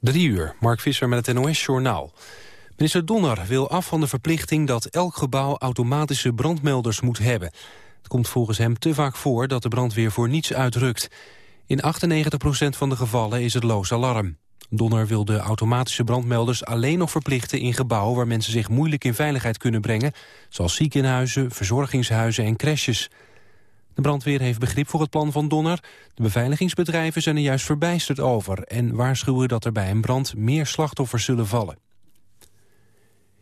Drie uur, Mark Visser met het NOS-journaal. Minister Donner wil af van de verplichting dat elk gebouw automatische brandmelders moet hebben. Het komt volgens hem te vaak voor dat de brandweer voor niets uitrukt. In 98% van de gevallen is het loos alarm. Donner wil de automatische brandmelders alleen nog verplichten in gebouwen waar mensen zich moeilijk in veiligheid kunnen brengen, zoals ziekenhuizen, verzorgingshuizen en crèches. De brandweer heeft begrip voor het plan van Donner. De beveiligingsbedrijven zijn er juist verbijsterd over... en waarschuwen dat er bij een brand meer slachtoffers zullen vallen.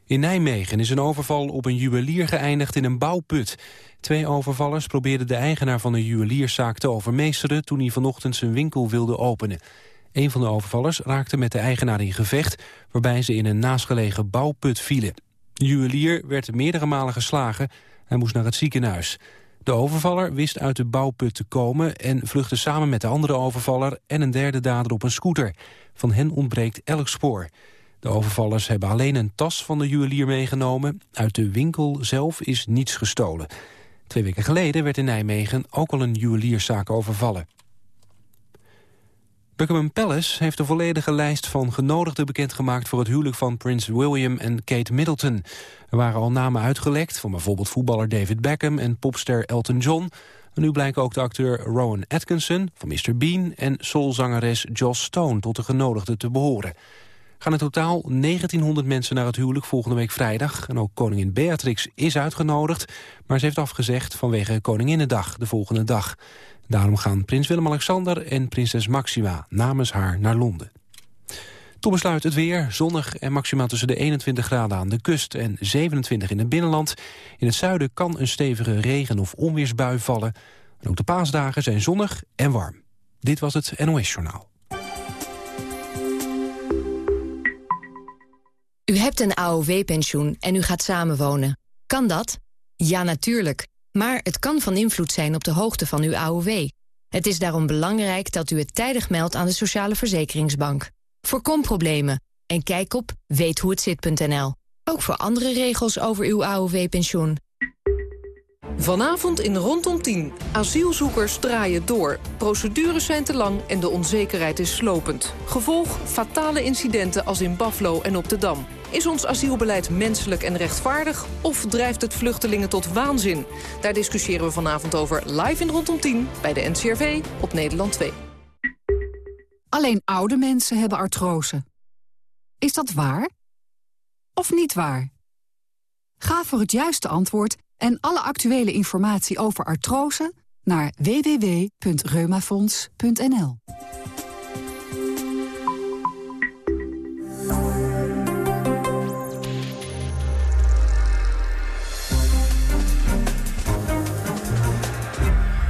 In Nijmegen is een overval op een juwelier geëindigd in een bouwput. Twee overvallers probeerden de eigenaar van de juwelierszaak te overmeesteren... toen hij vanochtend zijn winkel wilde openen. Een van de overvallers raakte met de eigenaar in gevecht... waarbij ze in een naastgelegen bouwput vielen. De juwelier werd meerdere malen geslagen. Hij moest naar het ziekenhuis. De overvaller wist uit de bouwput te komen en vluchtte samen met de andere overvaller en een derde dader op een scooter. Van hen ontbreekt elk spoor. De overvallers hebben alleen een tas van de juwelier meegenomen. Uit de winkel zelf is niets gestolen. Twee weken geleden werd in Nijmegen ook al een juwelierszaak overvallen. Buckingham Palace heeft een volledige lijst van genodigden bekendgemaakt voor het huwelijk van prins William en Kate Middleton. Er waren al namen uitgelekt van bijvoorbeeld voetballer David Beckham en popster Elton John. En nu blijken ook de acteur Rowan Atkinson van Mr. Bean en soulzangeres Joss Stone tot de genodigden te behoren. Gaan in totaal 1900 mensen naar het huwelijk volgende week vrijdag. En ook koningin Beatrix is uitgenodigd, maar ze heeft afgezegd vanwege Koninginnedag de volgende dag. Daarom gaan prins Willem-Alexander en prinses Maxima namens haar naar Londen. Tot besluit het weer, zonnig en maximaal tussen de 21 graden aan de kust en 27 in het binnenland. In het zuiden kan een stevige regen- of onweersbui vallen. En ook de paasdagen zijn zonnig en warm. Dit was het NOS Journaal. U hebt een AOW-pensioen en u gaat samenwonen. Kan dat? Ja, natuurlijk. Maar het kan van invloed zijn op de hoogte van uw AOW. Het is daarom belangrijk dat u het tijdig meldt aan de Sociale Verzekeringsbank. Voorkom problemen en kijk op weethoehetzit.nl. Ook voor andere regels over uw AOW-pensioen. Vanavond in Rondom 10. Asielzoekers draaien door. Procedures zijn te lang en de onzekerheid is slopend. Gevolg fatale incidenten als in Buffalo en op de Dam. Is ons asielbeleid menselijk en rechtvaardig... of drijft het vluchtelingen tot waanzin? Daar discussiëren we vanavond over live in Rondom 10... bij de NCRV op Nederland 2. Alleen oude mensen hebben artrose. Is dat waar? Of niet waar? Ga voor het juiste antwoord en alle actuele informatie over artrose naar www.reumafonds.nl.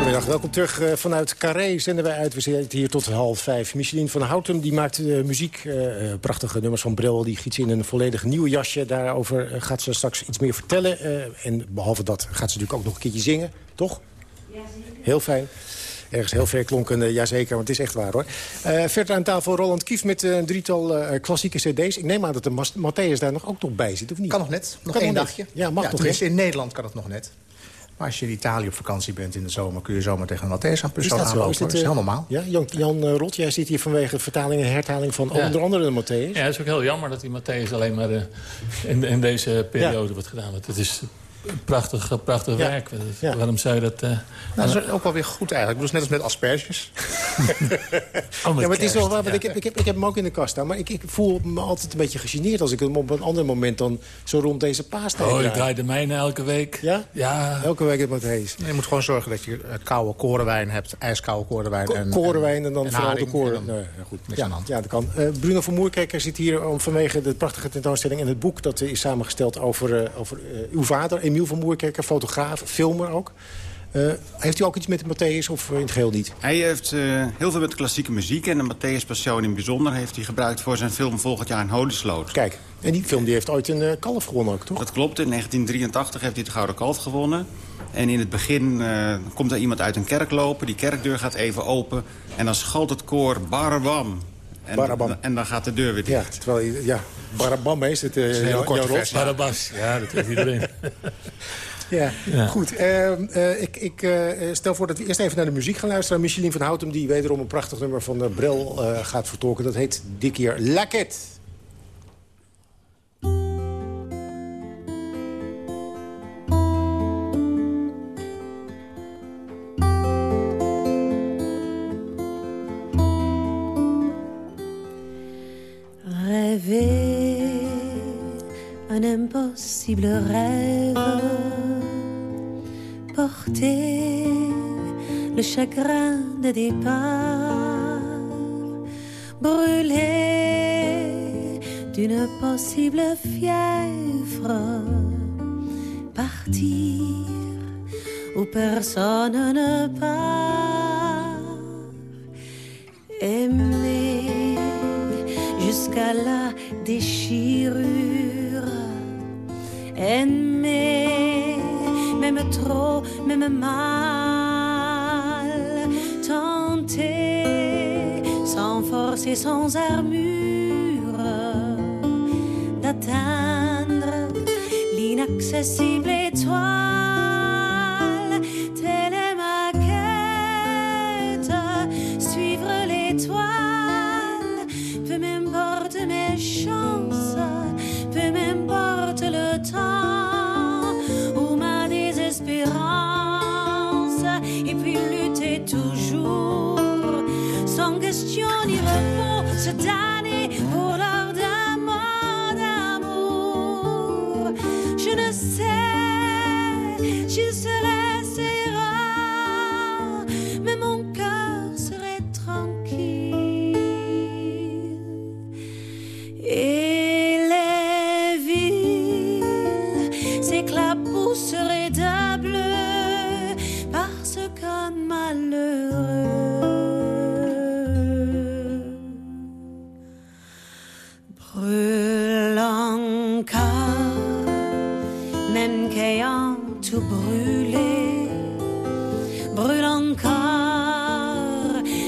Goedemiddag, welkom terug uh, vanuit Carré. Zenden wij uit, we zitten hier tot half vijf. Micheline van Houten die maakt uh, muziek, uh, prachtige nummers van Bril. Die giet ze in een volledig nieuw jasje. Daarover gaat ze straks iets meer vertellen. en behalve dat gaat ze natuurlijk ook nog een keertje zingen, toch? Ja, Heel fijn. Ergens heel ver klonkende, jazeker, want het is echt waar hoor. Uh, verder aan tafel Roland Kief met een drietal uh, klassieke cd's. Ik neem aan dat de Matthäus daar nog ook nog bij zit, of niet? Kan nog net, nog kan één dagje. Ja, mag ja, nog In Nederland kan het nog net. Maar als je in Italië op vakantie bent in de zomer... kun je zomaar tegen een Matthäus aan persoon aanlopen. Is dat, is heel normaal. Ja, Jan, Jan uh, Rot, jij zit hier vanwege vertaling en hertaling van ja. onder andere de Matthäus. Ja, het is ook heel jammer dat die Matthäus alleen maar uh, in, in, deze periode ja. wordt gedaan. Want het is prachtig, prachtig ja. werk. Ja. Waarom zou je dat... Uh, nou, dat is ook wel weer goed eigenlijk. Ik bedoel, net als met asperges. oh, ja, maar het is wel waar, want ik, heb, ik, heb, ik heb hem ook in de kast staan. Maar ik, ik voel me altijd een beetje gegeneerd als ik hem op een ander moment dan zo rond deze paastijd Oh, ik draai de mijne elke week. Ja? Ja. Elke week het hees. je moet gewoon zorgen dat je koude korenwijn hebt. IJskoude korenwijn. Ko en, korenwijn en dan en vooral de koren. Nee, goed, ja, aan ja, dat kan. Uh, Bruno van Moerkekker zit hier om, vanwege de prachtige tentoonstelling... en het boek dat is samengesteld over, uh, over uh, uw vader, Emiel van Moerkekker fotograaf, filmer ook. Uh, heeft u ook iets met de Matthäus of in het geheel niet? Hij heeft uh, heel veel met klassieke muziek. En de Matthäus Passion in bijzonder heeft hij gebruikt voor zijn film volgend jaar in Holisloot. Kijk. En die film die heeft ooit een kalf gewonnen ook, toch? Dat klopt. In 1983 heeft hij de Gouden Kalf gewonnen. En in het begin komt er iemand uit een kerk lopen. Die kerkdeur gaat even open. En dan schalt het koor Barabam. En, en dan gaat de deur weer dicht. Ja, terwijl, ja, Barabam is het. Uh, heel kort Barabas, ja, dat weet iedereen. Ja, goed. Ehm, eh, ik, ik uh, stel voor dat we eerst even naar de muziek gaan luisteren. Micheline van Houtem, die wederom een prachtig nummer van uh, Brel gaat vertolken. Dat heet dik keer impossible rêve porter le chagrin de départ, brûler d'une possible fièvre, partir où personne ne part, aimer jusqu'à la déchirure, aimer même trop, même mal, tenter sans force et sans armure d'atteindre l'inaccessible étoile.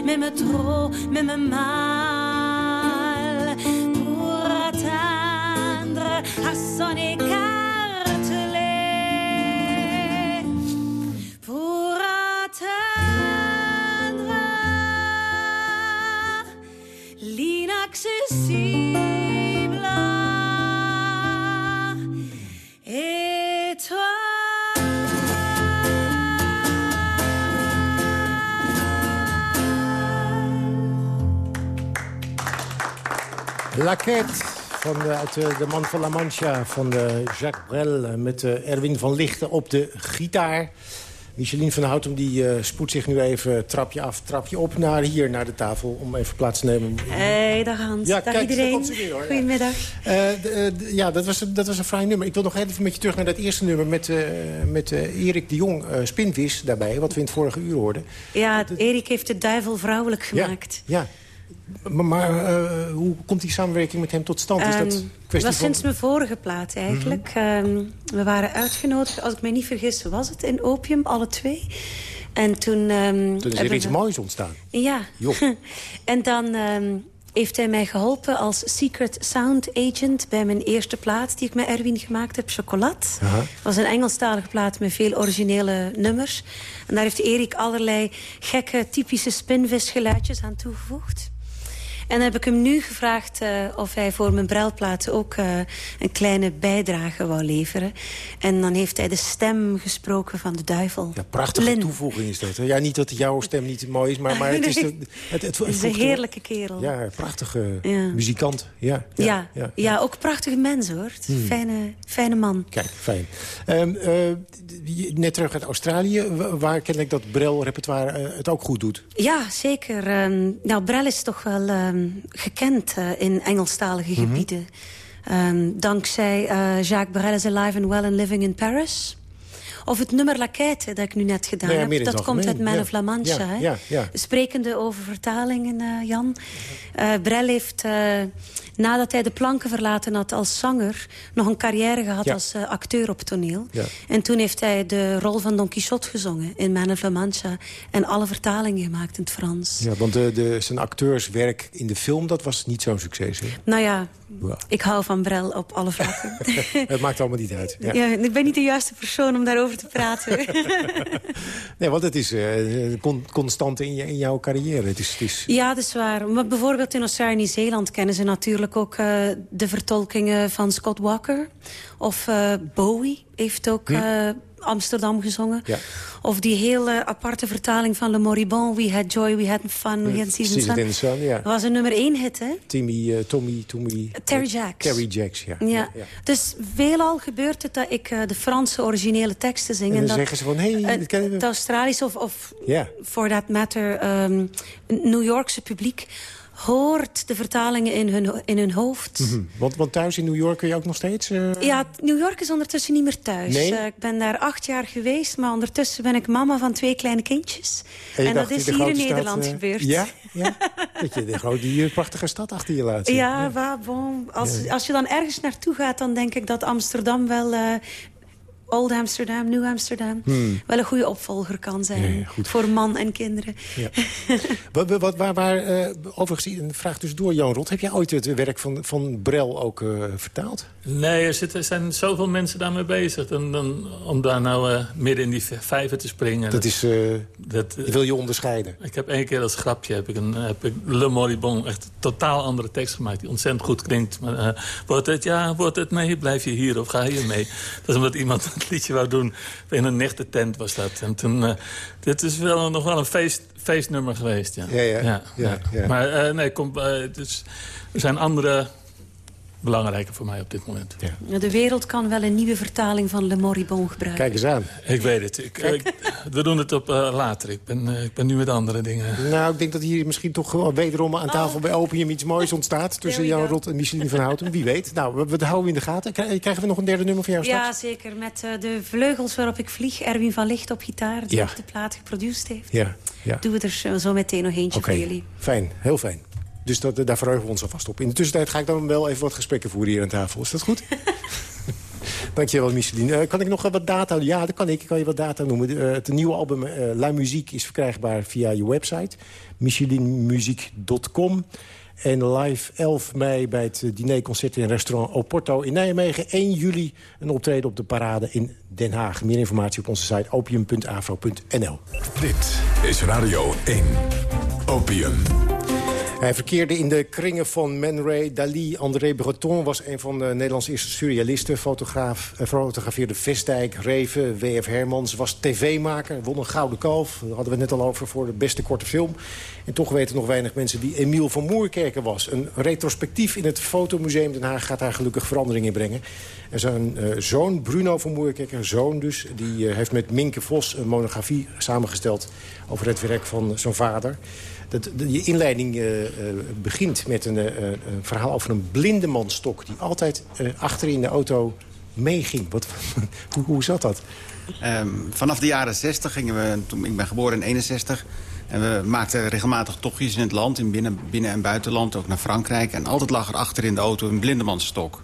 Même trop, même mal, pour atteindre à son écartelé, Laquette van de, uit de, de Man van La Mancha van eh, Jacques Brel... eh, met eh, Erwin van Lichten op de gitaar. Micheline van Houtem die eh, spoedt zich nu even trapje af, trapje op... naar hier, naar de tafel, om even plaats te nemen. Hey, dag Hans. Ja, dag kijk, iedereen. weer, hoor. Ja. Goedemiddag. D- ja, dat was, dat was een fraai nummer. Ik wil nog even met je terug naar dat eerste nummer... met, met Erik de Jong, Spinvis, daarbij... wat we in het vorige uur hoorden. Ja, Erik heeft de duivel vrouwelijk gemaakt. Ja, maar, eh, hoe komt die samenwerking met hem tot stand? Is Ehm, dat dat kwestie was van... sinds mijn vorige plaat eigenlijk. Ehm, we waren uitgenodigd, als ik me niet vergis, was het in Opium, alle twee. En toen... ehm, Toen is er iets we- moois ontstaan. Ja. En dan ehm, heeft hij mij geholpen als secret sound agent... bij mijn eerste plaat die ik met Erwin gemaakt heb, Chocolat. Het was een Engelstalige plaat met veel originele nummers. En daar heeft Erik allerlei gekke, typische spinvisgeluidjes aan toegevoegd. En dan heb ik hem nu gevraagd eh, of hij voor mijn bruilplaat ook eh, een kleine bijdrage wou leveren. En dan heeft hij de stem gesproken van de duivel. Ja, prachtige Lin. toevoeging is dat. hè? Ja, niet dat jouw stem niet mooi is, maar, maar het is... De, Nee. het, het, het Het is een er- heerlijke kerel. Ja, prachtige Ja. muzikant. Ja, Ja, ja, ja, ja. ook prachtige mens hoor. Een Fijne, fijne man. Kijk, fijn. Ehm, eh, net terug uit Australië, wa- waar ken ik dat Brel-repertoire het ook goed doet. Ja, zeker. Ehm, nou, Brel is toch wel ehm, gekend eh, in Engelstalige Mhm. gebieden. Ehm, dankzij eh, Jacques Brel is Alive and Well and Living in Paris. Of het nummer La Quête dat ik nu net gedaan heb. Dat komt uit Man ja. of La Mancha. Ja, ja. Sprekende over vertalingen, eh, Jan. Brel heeft nadat hij de planken verlaten had als zanger... nog een carrière gehad als uh, acteur op toneel. Ja. En toen heeft hij de rol van Don Quixote gezongen in Man of La Mancha... en alle vertalingen gemaakt in het Frans. Ja, want de, de, zijn acteurswerk in de film, dat was niet zo'n succes, hè? Nou ja, ik hou van Brel op alle vlakken. het maakt allemaal niet uit. Ja. ik ben niet de juiste persoon om daarover te praten. nee, want het is uh, constant in, in jouw carrière. Het is, het is... Ja, dat is waar. Maar bijvoorbeeld in Australië en Nieuw-Zeeland kennen ze natuurlijk ook uh, de vertolkingen van Scott Walker. Of uh, Bowie heeft ook... Hm? Amsterdam gezongen. Ja. Of die hele aparte vertaling van Le Moribond. We had joy, we had fun, we had season sun. In sun ja. Dat was een nummer één hit, hè? Timmy, uh, Tommy, Tommy... Terry Jacks. Terry Jacks, ja. ja. Dus veelal gebeurt het dat ik uh, de Franse originele teksten zing. En dan dat, zeggen ze van, hé, hey, kennen we. Het Australische of, of yeah. for that matter, um, New Yorkse publiek hoort de vertalingen in hun, in hun hoofd. Mm -hmm. want, want thuis in New York kun je ook nog steeds... Uh... Ja, New York is ondertussen niet meer thuis. Nee? Uh, ik ben daar acht jaar geweest, maar ondertussen ben ik mama van twee kleine kindjes. En, en dat is hier in Nederland uh... gebeurd. Ja? ja? dat je de grote, die prachtige stad achter je laat zien. Ja, ja. Bon, als, als je dan ergens naartoe gaat, dan denk ik dat Amsterdam wel Old Amsterdam, New Amsterdam... Hmm. wel een goede opvolger kan zijn ja, voor man en kinderen. Ja. wat, wat, waar, waar uh, overigens, een vraag tussendoor, Jan Rot... heb jij ooit het werk van, van Brel ook uh, vertaald? Nee, er, zitten, er zijn zoveel mensen daarmee bezig. Dan, dan, om daar nou uh, midden in die vijver te springen... Dat, is, dat wil je onderscheiden. Ik heb één keer als grapje heb ik, een, heb ik Le Moribond... echt een totaal andere tekst gemaakt die ontzettend goed klinkt. Maar, wordt het ja, wordt het nee, blijf je hier of ga je mee? Dat is omdat iemand het liedje wou doen. In een tent was dat. En toen, uh, dit is wel nog wel een feest, feestnummer geweest. Ja, ja, ja. ja, ja Maar uh, nee, kom, uh, dus, er zijn andere belangrijker voor mij op dit moment. Ja. De wereld kan wel een nieuwe vertaling van Le Moribond gebruiken. Kijk eens aan. Ik weet het. Ik, ik, we doen het op uh, later. Ik ben, uh, ik ben nu met andere dingen. Nou, ik denk dat hier misschien toch gewoon wederom aan tafel oh. bij Opium iets moois ontstaat. Tussen Jan Rot en Micheline van Houten. Wie weet. Nou, we, we houden in de gaten. Krijgen we nog een derde nummer van jou straks? Ja, zeker. Met uh, de vleugels waarop ik vlieg. Erwin van Licht op gitaar. Die ja. de plaat geproduceerd heeft. Ja. ja. Doen we er zo meteen nog eentje okay. voor jullie. Fijn. Heel fijn. Dus dat, daar verheugen we ons alvast op. In de tussentijd ga ik dan wel even wat gesprekken voeren hier aan tafel. Is dat goed? Dankjewel, Micheline. Uh, kan ik nog wat data... Ja, dat kan ik. Ik kan je wat data noemen. Uh, het nieuwe album uh, La Musique is verkrijgbaar via je website. michelinemuziek.com. En live 11 mei bij het dinerconcert in restaurant Oporto in Nijmegen. 1 juli een optreden op de parade in Den Haag. Meer informatie op onze site opium.afro.nl. Dit is Radio 1. Opium. Hij verkeerde in de kringen van Man Ray, Dali. André Breton was een van de Nederlandse eerste surrealisten. Fotograaf, eh, fotografeerde Vestdijk, Reven, W.F. Hermans. Was tv-maker, won een Gouden Kalf. Daar hadden we net al over voor de beste korte film. En toch weten nog weinig mensen wie Emiel van Moerkerken was. Een retrospectief in het Fotomuseum Den Haag gaat daar gelukkig verandering in brengen. Zijn uh, zoon, Bruno van Moerkerken, zoon dus... die uh, heeft met Minke Vos een monografie samengesteld... over het werk van zijn vader. Dat, je inleiding uh, uh, begint met een, uh, een, verhaal over een blindemanstok... die altijd achter in de auto meeging. Wat, hoe, zat dat? Um, vanaf de jaren 60 gingen we... Ik ben geboren in 61... En we maakten regelmatig tochtjes in het land, in binnen, binnen- en buitenland, ook naar Frankrijk. En altijd lag er achter in de auto een blindemanstok.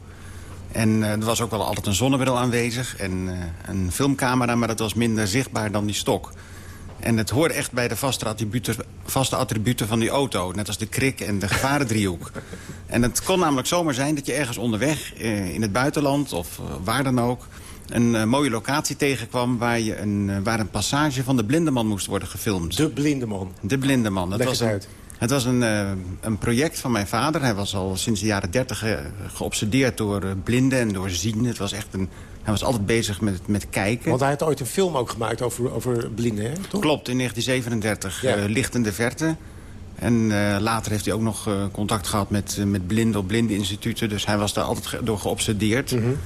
En uh, er was ook wel altijd een zonnebril aanwezig en uh, een filmcamera... maar dat was minder zichtbaar dan die stok. En het hoorde echt bij de vaste attributen, vaste attributen van die auto. Net als de krik en de gevarendriehoek. en het kon namelijk zomaar zijn dat je ergens onderweg... Uh, in het buitenland of waar dan ook een mooie locatie tegenkwam... Waar, je een, waar een passage van de blindeman moest worden gefilmd. De blindeman? De blindeman. Dat Leg was uit. Het was een, uh, een project van mijn vader. Hij was al sinds de jaren dertig geobsedeerd door blinden en door zien. Het was echt een, hij was altijd bezig met, met kijken. Want hij had ooit een film ook gemaakt over, over blinden, hè? Toch? Klopt, in 1937. Ja. Lichtende Verte. En uh, later heeft hij ook nog uh, contact gehad met, uh, met blinden op blindeninstituten. Dus hij was daar altijd ge door geobsedeerd. Mm -hmm.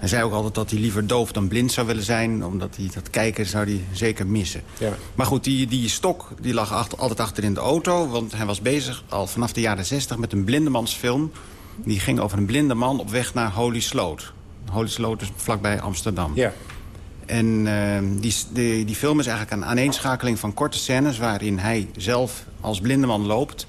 Hij zei ook altijd dat hij liever doof dan blind zou willen zijn. Omdat hij dat kijken zou hij zeker missen. Ja. Maar goed, die, die stok die lag achter, altijd achter in de auto. Want hij was bezig al vanaf de jaren 60 met een blindemansfilm. Die ging over een blinde man op weg naar Holy Sloot. Holy Sloot is vlakbij Amsterdam. Ja. En uh, die, die, die film is eigenlijk een aaneenschakeling van korte scènes... waarin hij zelf als blindeman loopt...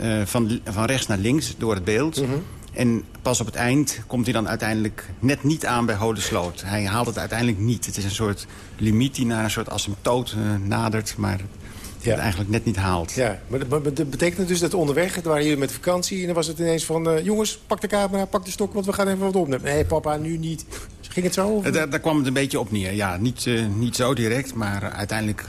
Uh, van, van rechts naar links door het beeld. Mm -hmm. En pas op het eind komt hij dan uiteindelijk net niet aan bij Hodesloot. Hij haalt het uiteindelijk niet. Het is een soort limiet die naar een soort asymptoot uh, nadert... maar ja. het eigenlijk net niet haalt. Ja, maar dat betekent dus dat onderweg, het waren jullie met vakantie... en dan was het ineens van, uh, jongens, pak de camera, pak de stok... want we gaan even wat opnemen. Nee, papa, nu niet. Ging het zo? Daar, daar, kwam het een beetje op neer. Ja, niet, uh, niet zo direct, maar uiteindelijk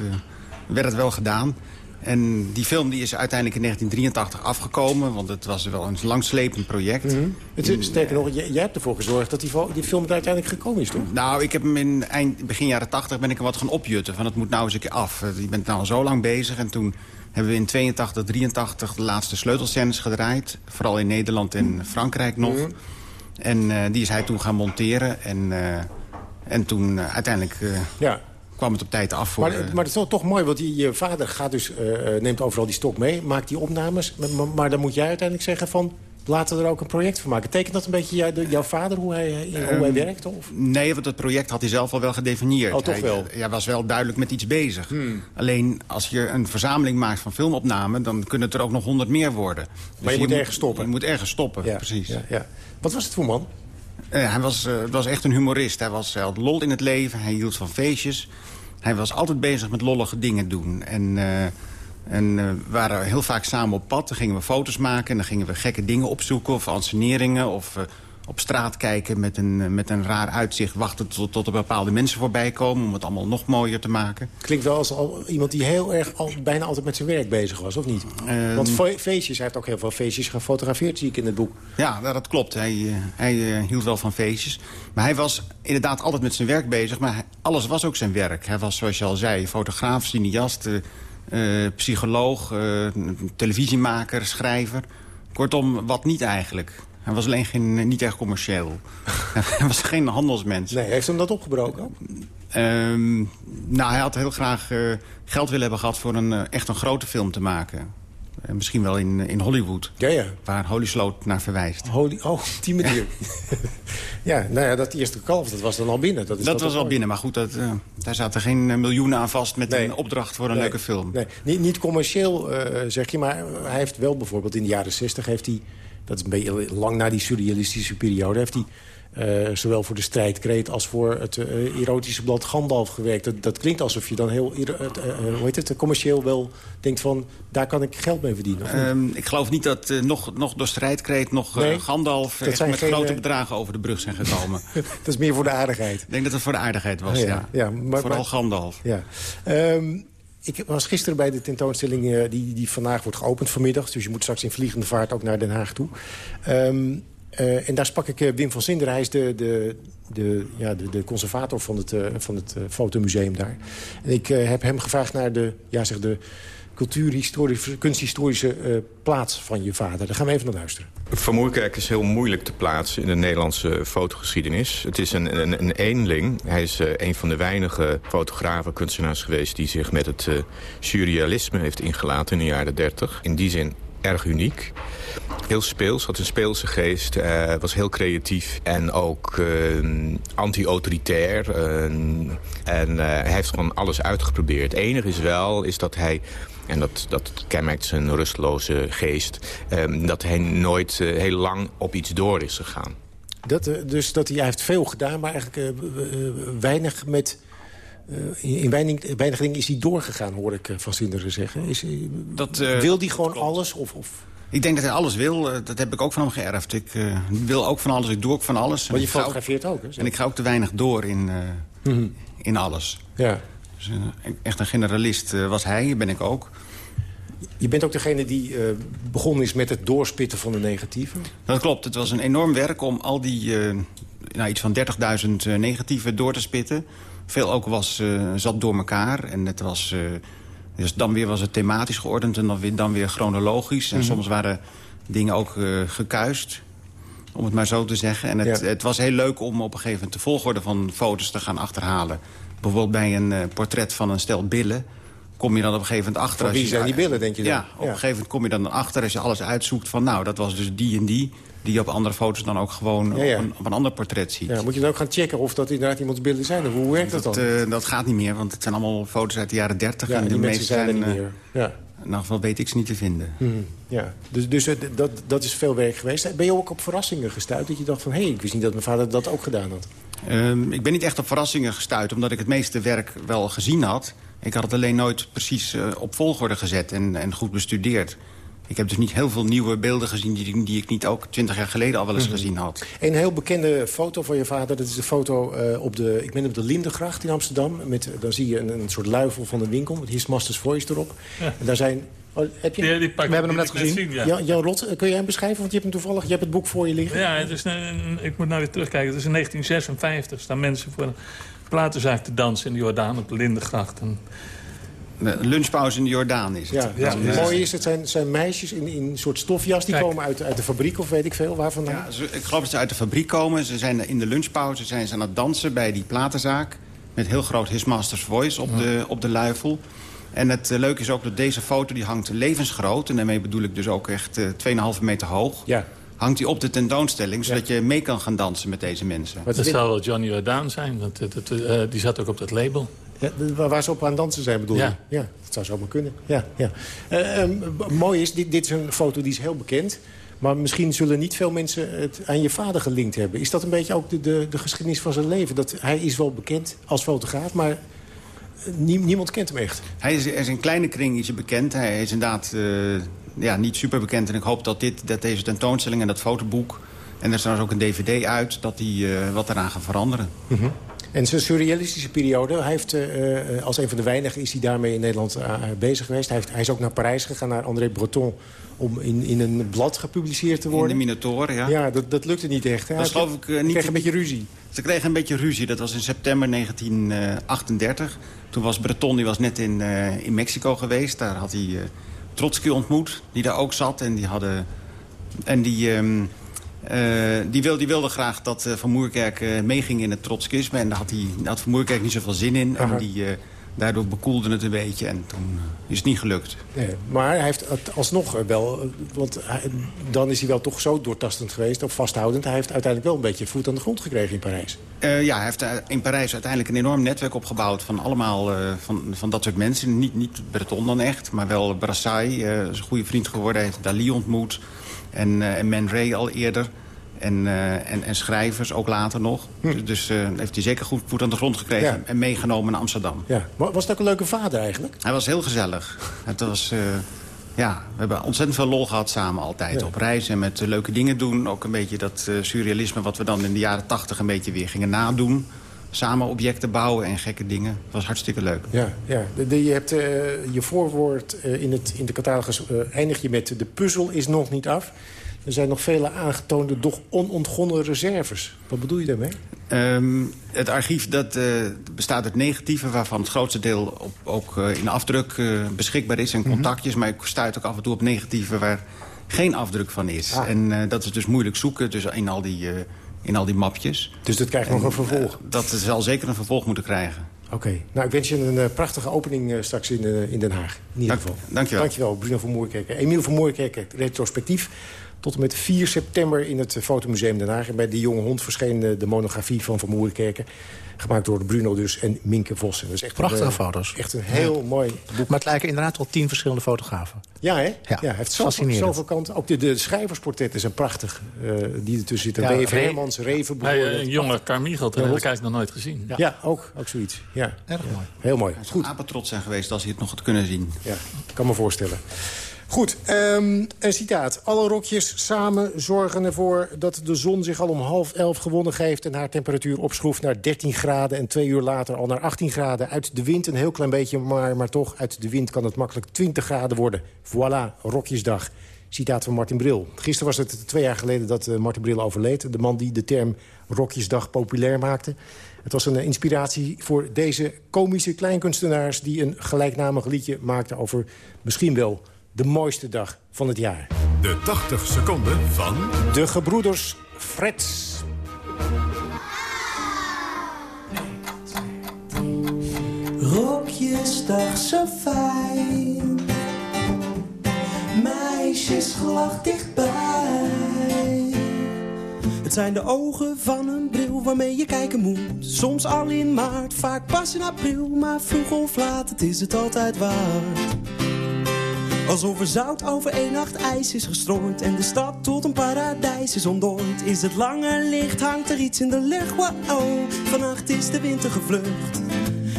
werd het wel gedaan. En die film die is uiteindelijk in 1983 afgekomen. Want het was wel een langslepend project. Mm -hmm. het, sterker nog, jij, hebt ervoor gezorgd dat die, die film er uiteindelijk gekomen is, toch? Nou, ik heb hem in eind, begin jaren 80 ben ik hem wat gaan opjutten. Van het moet nou eens een keer af. Je bent nou al zo lang bezig. En toen hebben we in 82, 83 de laatste sleutelscènes gedraaid. Vooral in Nederland en Frankrijk nog. Mhm. En uh, die is hij toen gaan monteren. En, uh, en toen uh, uiteindelijk... ja kwam het op tijd af. Voor, maar, maar het is wel toch mooi, want je, je vader gaat dus, uh, neemt overal die stok mee... maakt die opnames, maar, maar, dan moet jij uiteindelijk zeggen van... Laten we er ook een project van maken. Tekent dat een beetje jou, jouw vader, hoe hij, hoe hij werkte? Of? Nee, want het project had hij zelf al wel gedefinieerd. Oh, toch hij, wel? Hij was wel duidelijk met iets bezig. Hmm. Alleen, als je een verzameling maakt van filmopnamen... dan kunnen het er ook nog honderd meer worden. Dus maar je, je moet ergens stoppen? Je moet ergens stoppen, ja, precies. Ja, ja. Wat was het voor man? Uh, hij was, uh, was echt een humorist. Hij, was, hij had lol in het leven, hij hield van feestjes... Hij was altijd bezig met lollige dingen doen. En, uh, en uh, we waren heel vaak samen op pad. Dan gingen we foto's maken en dan gingen we gekke dingen opzoeken... of anseneringen of uh, op straat kijken met een, met een raar uitzicht... wachten tot, tot er bepaalde mensen voorbij komen... om het allemaal nog mooier te maken. Klinkt wel als al, iemand die heel erg al, bijna altijd met zijn werk bezig was, of niet? Uh, Want feestjes, hij heeft ook heel veel feestjes gefotografeerd, zie ik in het boek. Ja, dat klopt. Hij, hij hield wel van feestjes. Maar hij was inderdaad altijd met zijn werk bezig. Maar alles was ook zijn werk. Hij was, zoals je al zei, fotograaf, cineast, uh, psycholoog... Televisiemaker, schrijver. Kortom, wat niet eigenlijk. Hij was alleen geen, niet erg commercieel. hij was geen handelsmens. Nee, heeft hem dat opgebroken? Um, nou, hij had heel graag uh, geld willen hebben gehad... voor een, uh, echt een grote film te maken. Uh, misschien wel in, in Hollywood. Ja, ja. Waar Holy Sloot naar verwijst. Holy, oh, die manier. ja, nou ja, dat eerste kalf, dat was dan al binnen. Dat, is dat was al binnen, maar goed, dat, daar zaten geen miljoenen aan vast... met nee. een opdracht voor een nee. leuke film. Nee, niet, niet commercieel, zeg je, maar hij heeft wel bijvoorbeeld in de jaren 60... heeft hij dat is een beetje lang na die surrealistische periode... heeft hij uh, zowel voor de strijdkreet als voor het uh, erotische blad Gandalf gewerkt. Dat, dat klinkt alsof je dan heel uh, hoe heet het, commercieel wel denkt van... daar kan ik geld mee verdienen. Um, ik geloof niet dat nog, nog door strijdkreet nog nee, Gandalf met geen, grote bedragen over de brug zijn gekomen. dat is meer voor de aardigheid. Ik denk dat het voor de aardigheid was, oh, ja. ja. ja maar, Vooral maar, Gandalf. Ja. Um, ik was gisteren bij de tentoonstelling uh, die, die vandaag wordt geopend vanmiddag. Dus je moet straks in vliegende vaart ook naar Den Haag toe. Um, uh, en daar sprak ik uh, Wim van Zinder. Hij is de, de, de, ja, de, de conservator van het, van het fotomuseum daar. En ik heb hem gevraagd naar de, ja, zeg de kunsthistorische uh, plaats van je vader. Daar gaan we even naar luisteren. Van Moerkerk is heel moeilijk te plaatsen in de Nederlandse fotogeschiedenis. Het is een, een, een eenling. Hij is uh, een van de weinige fotografen, kunstenaars geweest... die zich met het uh, surrealisme heeft ingelaten in de jaren 30. In die zin erg uniek. Heel speels, had een speelse geest, was heel creatief en ook anti-autoritair. En hij heeft gewoon alles uitgeprobeerd. Het enige is wel, is dat hij en dat, dat kenmerkt zijn rustloze geest. Um, dat hij nooit uh, heel lang op iets door is gegaan. Dat, uh, dus dat hij, hij heeft veel gedaan, maar eigenlijk uh, weinig met... in weinig, weinig dingen is hij doorgegaan, hoor ik Van Zinderen zeggen. Is, dat, wil hij gewoon klopt. alles? Of, of? Ik denk dat hij alles wil. Dat heb ik ook van hem geërfd. Ik wil ook van alles, ik doe ook van alles. Maar je fotografeert ook, hè? En ik ga ook te weinig door in, mm -hmm. in alles. Ja. Dus, echt een generalist was hij, ben ik ook. Je bent ook degene die uh, begonnen is met het doorspitten van de negatieven? Dat klopt. Het was een enorm werk om al die uh, nou, iets van 30.000 uh, negatieven door te spitten. Veel ook was, zat door elkaar. En het was, dus dan weer was het thematisch geordend en dan weer, dan weer chronologisch. En mm -hmm. soms waren dingen ook gekuist om het maar zo te zeggen. En het, ja. het, was heel leuk om op een gegeven moment de volgorde van foto's te gaan achterhalen. Bijvoorbeeld bij een portret van een stel billen kom je dan op een gegeven moment achter... Van wie zijn die billen, denk je dan? Ja, op ja. een gegeven moment kom je dan achter als je alles uitzoekt van... nou, dat was dus die en die, die je op andere foto's dan ook gewoon ja, ja. Op, een, op, een, ander portret ziet. Ja, moet je dan ook gaan checken of dat inderdaad iemands billen zijn? Of hoe werkt dat, dat dan? Uh, dat gaat niet meer, want het zijn allemaal foto's uit de jaren 30. Ja, en die, de meeste zijn er niet meer. Ja. In ieder geval weet ik ze niet te vinden. Hmm, ja, dus, dus dat, dat is veel werk geweest. Ben je ook op verrassingen gestuurd? Dat je dacht van, hé, hey, ik wist niet dat mijn vader dat ook gedaan had. Um, ik ben niet echt op verrassingen gestuurd, omdat ik het meeste werk wel gezien had. Ik had het alleen nooit precies uh, op volgorde gezet en, en goed bestudeerd. Ik heb dus niet heel veel nieuwe beelden gezien... die, die ik niet ook twintig jaar geleden al wel eens mhm. gezien had. Een heel bekende foto van je vader... dat is de foto uh, op de, ik ben op de Lindengracht in Amsterdam. Met, dan zie je een, een soort luifel van een winkel met His Masters Voice erop. En daar zijn Oh, heb je? Die, We hebben hem net gezien. ja. Jan, Rot, kun je hem beschrijven? Want je hebt hem toevallig, je hebt het boek voor je liggen. Ja, het is een, ik moet nou weer terugkijken. Het is in 1956 staan mensen voor een platenzaak te dansen in de Jordaan op de Lindengracht. En lunchpauze in de Jordaan is het. Ja, ja. Het mooie is, het zijn, zijn meisjes in, in een soort stofjas. Die komen uit, uit de fabriek of weet ik veel. Waar vandaan? Ja, ze, ik geloof dat ze uit de fabriek komen. Ze zijn in de lunchpauze zijn ze aan het dansen bij die platenzaak. Met heel groot His Master's Voice op, de, op de luifel. En het uh, leuke is ook dat deze foto die hangt levensgroot. En daarmee bedoel ik dus ook echt uh, eh, 2,5 meter hoog. Ja. Hangt die op de tentoonstelling, zodat je mee kan gaan dansen met deze mensen. dat zou wel Johnny Jordaan zijn, want uh, die zat ook op dat label. Ja, waar ze op aan dansen zijn, bedoel je? Ja. ja dat zou zomaar kunnen. Ja, ja. Uh, mooi is, dit, dit is een foto die is heel bekend. Maar misschien zullen niet veel mensen het aan je vader gelinkt hebben. Is dat een beetje ook de, de, de geschiedenis van zijn leven? Dat hij is wel bekend als fotograaf, maar niemand kent hem echt. Hij is, is een kleine kring is bekend. Hij is inderdaad uh, ja, niet super bekend. En ik hoop dat, dit, dat deze tentoonstelling en dat fotoboek... en er is trouwens ook een dvd uit, dat die uh, wat eraan gaan veranderen. Mm En zijn surrealistische periode, hij heeft, uh, als een van de weinigen is hij daarmee in Nederland bezig geweest. Hij, heeft, hij is ook naar Parijs gegaan, naar André Breton, om in, in een blad gepubliceerd te worden. In de Minotaur, ja. Ja, dat, dat lukte niet echt. Dat geloof ik niet. kreeg een beetje ruzie. Ze kregen een beetje ruzie, dat was in september 1938. Toen was Breton, die was net in, in Mexico geweest. Daar had hij Trotsky ontmoet, die daar ook zat. En die hadden... En die... Um, uh, die, wil, die wilde graag dat Van Moerkerk meeging in het Trotskisme. En daar had, hij, daar had Van Moerkerk niet zoveel zin in. En die, daardoor bekoelde het een beetje en toen is het niet gelukt. Nee, maar hij heeft het alsnog wel... Want dan is hij wel toch zo doortastend geweest, of vasthoudend. Hij heeft uiteindelijk wel een beetje voet aan de grond gekregen in Parijs. Uh, ja, hij heeft in Parijs uiteindelijk een enorm netwerk opgebouwd... van allemaal uh, van, van dat soort mensen. Niet, niet Breton dan echt, maar wel Brassai. Uh, is een goede vriend geworden. Hij heeft Dali ontmoet. En, en Man Ray al eerder. En, uh, en, en, schrijvers, ook later nog. Hm. Dus uh, heeft hij zeker goed voet aan de grond gekregen en meegenomen naar Amsterdam. Ja. Maar was ook een leuke vader eigenlijk? Hij was heel gezellig. het was, uh, ja, we hebben ontzettend veel lol gehad samen altijd. Ja. Op reis en met leuke dingen doen. Ook een beetje dat surrealisme wat we dan in de jaren tachtig een beetje weer gingen nadoen. Samen objecten bouwen en gekke dingen. Dat was hartstikke leuk. Ja, ja. De, je hebt je voorwoord in, het, in de catalogus eindig je met... de puzzel is nog niet af. Er zijn nog vele aangetoonde, doch onontgonnen reserves. Wat bedoel je daarmee? Um, het archief dat, uh, bestaat uit negatieven... waarvan het grootste deel op, ook uh, in afdruk uh, beschikbaar is... en mhm. contactjes, maar ik stuit ook af en toe op negatieven... waar geen afdruk van is. Ah. En dat is dus moeilijk zoeken dus in, al die, in al die mapjes. Dus dat krijgt en, nog een vervolg? dat zal zeker een vervolg moeten krijgen. Oké. Nou, ik wens je een prachtige opening straks in, in Den Haag. In ieder geval. Dank je wel. Dank je wel, Bruno van Moerkerken. Emiel van Moerkerken, retrospectief tot en met 4 september in het Fotomuseum Den Haag. En bij De Jonge Hond verscheen eh, de monografie van Van Moerkerken. Gemaakt door Bruno dus en Minke Vossen. Dat is echt Prachtige een, eh, foto's. Echt een heel mooi boek. Maar het lijken inderdaad wel tien verschillende fotografen. Ja, hè? Ja, hij heeft zoveel, zoveel kanten. Ook de, de schrijversportretten zijn prachtig. Uh, die ertussen zitten. Ja, Hermans, Reven bijvoorbeeld. een jonge Carmichael, dat heb ik eigenlijk nog nooit gezien. Ja, ja ook, ook zoiets. Ja. Erg mooi. Heel mooi. Hij zou trots zijn geweest als hij het nog had kunnen zien. Ja, kan me voorstellen. Goed, um, een citaat. Alle rokjes samen zorgen ervoor dat de zon zich al om half elf gewonnen geeft... en haar temperatuur opschroeft naar 13 graden... en twee uur later al naar 18 graden. Uit de wind een heel klein beetje, maar, maar toch... uit de wind kan het makkelijk 20 graden worden. Voilà, rokjesdag. Citaat van Martin Bril. Gisteren was het twee jaar geleden dat uh, Martin Bril overleed. De man die de term Rokjesdag populair maakte. Het was een uh, inspiratie voor deze komische kleinkunstenaars... die een gelijknamig liedje maakten over misschien wel de mooiste dag van het jaar. De 80 seconden van... De gebroeders Freds. Rokjesdag zo fijn. Meisjes glach dichtbij. Het zijn de ogen van een bril waarmee je kijken moet. Soms al in maart, vaak pas in april. Maar vroeg of laat, het is het altijd waard. Alsof er zout over één nacht ijs is gestrooid En de stad tot een paradijs is ontdooid. Is het langer licht, hangt er iets in de lucht? Wow, vannacht is de winter gevlucht.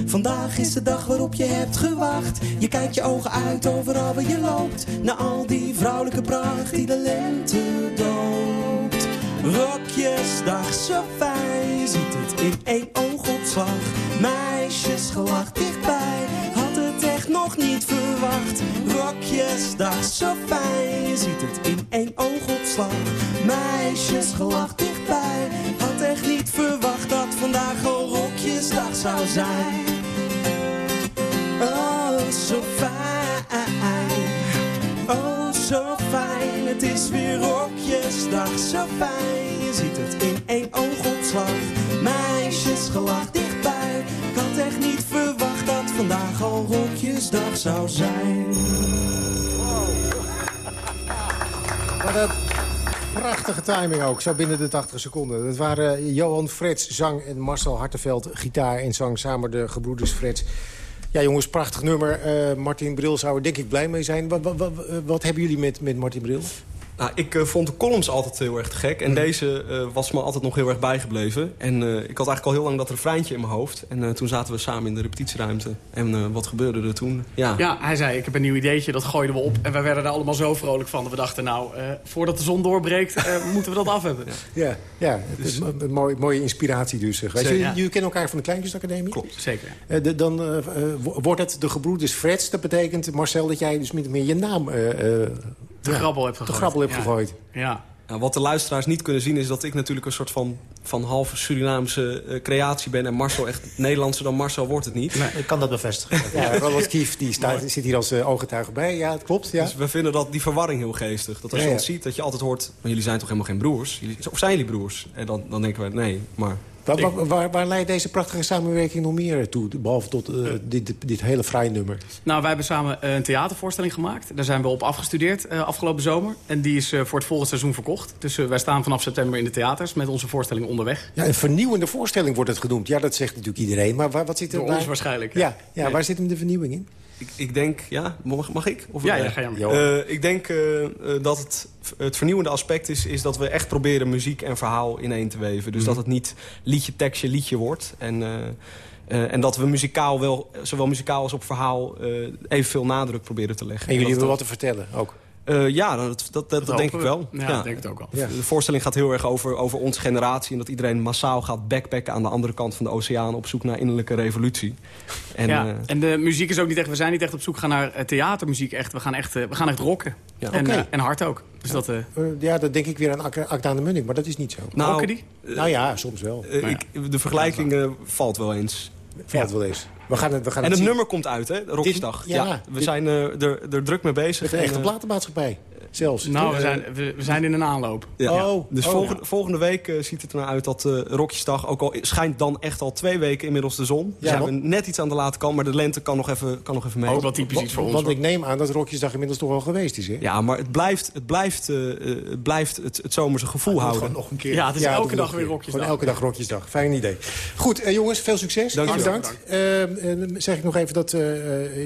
Vandaag is de dag waarop je hebt gewacht. Je kijkt je ogen uit overal waar je loopt. Naar al die vrouwelijke pracht die de lente doopt. Rokjesdag, zo fijn, ziet het in één oogopslag. Meisjes gelach dichtbij, niet verwacht. Rokjesdag, zo fijn, je ziet het in één oogopslag. Meisjes gelach dichtbij, had echt niet verwacht Dat vandaag al Rokjesdag zou zijn. Oh, zo fijn, oh zo fijn. Het is weer Rokjesdag, zo fijn. Je ziet het in één oogopslag. Meisjes gelach dichtbij. Ik had echt niet verwacht vandaag al Rokjesdag zou zijn Wat een prachtige timing ook, zo binnen de 80 seconden. Dat waren eh, Johan Frets, zang en Marcel Hartenveld, gitaar en zang. Samen de gebroeders Frets. Ja jongens, prachtig nummer. Eh, Martin Bril zou er denk ik blij mee zijn. Wat, wat, wat, wat hebben jullie met, met Martin Bril? Nou, ik uh, vond de columns altijd heel erg te gek. En Mhm. deze uh, was me altijd nog heel erg bijgebleven. En uh, ik had eigenlijk al heel lang dat refreintje in mijn hoofd. En toen zaten we samen in de repetitieruimte. En wat gebeurde er toen? Ja. ja, hij zei, ik heb een nieuw ideetje, dat gooiden we op. En wij werden er allemaal zo vrolijk van. Dat we dachten, nou, voordat de zon doorbreekt, moeten we dat af hebben. Ja, ja, ja dus, een mooie, mooie inspiratie dus. Weet je, ja. Jullie kennen elkaar van de Kleintjesacademie? Klopt, zeker. De, dan wordt het de gebroeders Freds. Dat betekent, Marcel, dat jij dus meer je naam de ja, grabbel heb gegooid. De grabbel heb ja. gegooid. Ja. Nou, wat de luisteraars niet kunnen zien is dat ik natuurlijk een soort van, van halve Surinaamse uh, creatie ben. En Marcel echt Nederlandser dan Marcel wordt het niet. Nee, ik kan dat bevestigen. ja, Robert Kief die staat, zit hier als uh, ooggetuige bij. Ja, het klopt. Ja. Dus we vinden dat die verwarring heel geestig. Dat als je ons ziet, dat je altijd hoort... maar jullie zijn toch helemaal geen broers? Jullie, of zijn jullie broers? En dan, dan denken we, nee, maar... Waar, waar, waar, waar, leidt deze prachtige samenwerking nog meer toe? Behalve tot uh, dit, dit, dit, hele vrije nummer. Nou, wij hebben samen uh, een theatervoorstelling gemaakt. Daar zijn we op afgestudeerd uh, afgelopen zomer. En die is voor het volgende seizoen verkocht. Dus wij staan vanaf september in de theaters met onze voorstelling onderweg. Ja, een vernieuwende voorstelling wordt het genoemd. Ja, dat zegt natuurlijk iedereen. Maar wat zit er Door ons waarschijnlijk. Ja, ja, waar zit hem de vernieuwing in? Ik, ik, denk, ja, mag, mag ik? Of, ja, ja, ga je uh, Ik denk uh, dat het, het vernieuwende aspect is, is dat we echt proberen muziek en verhaal ineen te weven. Dus mm. dat het niet liedje, tekstje, liedje wordt. En, uh, en dat we muzikaal wel, zowel muzikaal als op verhaal, evenveel nadruk proberen te leggen. En jullie hebben wat te vertellen ook? Uh, ja, dat, dat, dat, dat denk ik wel. Ja, ja, ik denk het ook wel. Ja. De voorstelling gaat heel erg over, over onze generatie... en dat iedereen massaal gaat backpacken aan de andere kant van de oceaan... op zoek naar innerlijke revolutie. En, ja, uh, en de muziek is ook niet echt... We zijn niet echt op zoek gaan naar uh, theatermuziek. Echt. We, gaan echt, we gaan echt rocken. Ja. En, okay. en hard ook. Dus ja. Dat, ja, dat denk ik weer aan Akda aan de Munnik, maar dat is niet zo. Nou, rocken die? nou ja, soms wel. Ik, de vergelijking valt wel eens. Valt wel eens. We gaan het, we gaan en het, het nummer komt uit, hè? Rokjesdag. Ja, ja, we dit, zijn uh, er, er druk mee bezig. Met een echte platenmaatschappij. Zelfs. Nou, we zijn, we, we zijn in een aanloop. Ja. Oh, dus oh, volgende, ja. volgende week uh, ziet het er nou uit dat uh, Rokjesdag... ook al schijnt dan echt al twee weken inmiddels de zon. Ja, zijn we net iets aan de late kant, maar de lente kan nog even, kan nog even mee. Ook wat typisch iets voor ons. Want ik neem aan dat Rokjesdag inmiddels toch wel geweest is, hè? Ja, maar het blijft het, blijft, uh, het, blijft het, het zomerse gevoel houden. Nog een keer. Ja, het is elke dag weer Rokjesdag. Gewoon elke dag Rokjesdag. Fijn idee. Goed, jongens, veel succes. Dank je bedankt. zeg ik nog even dat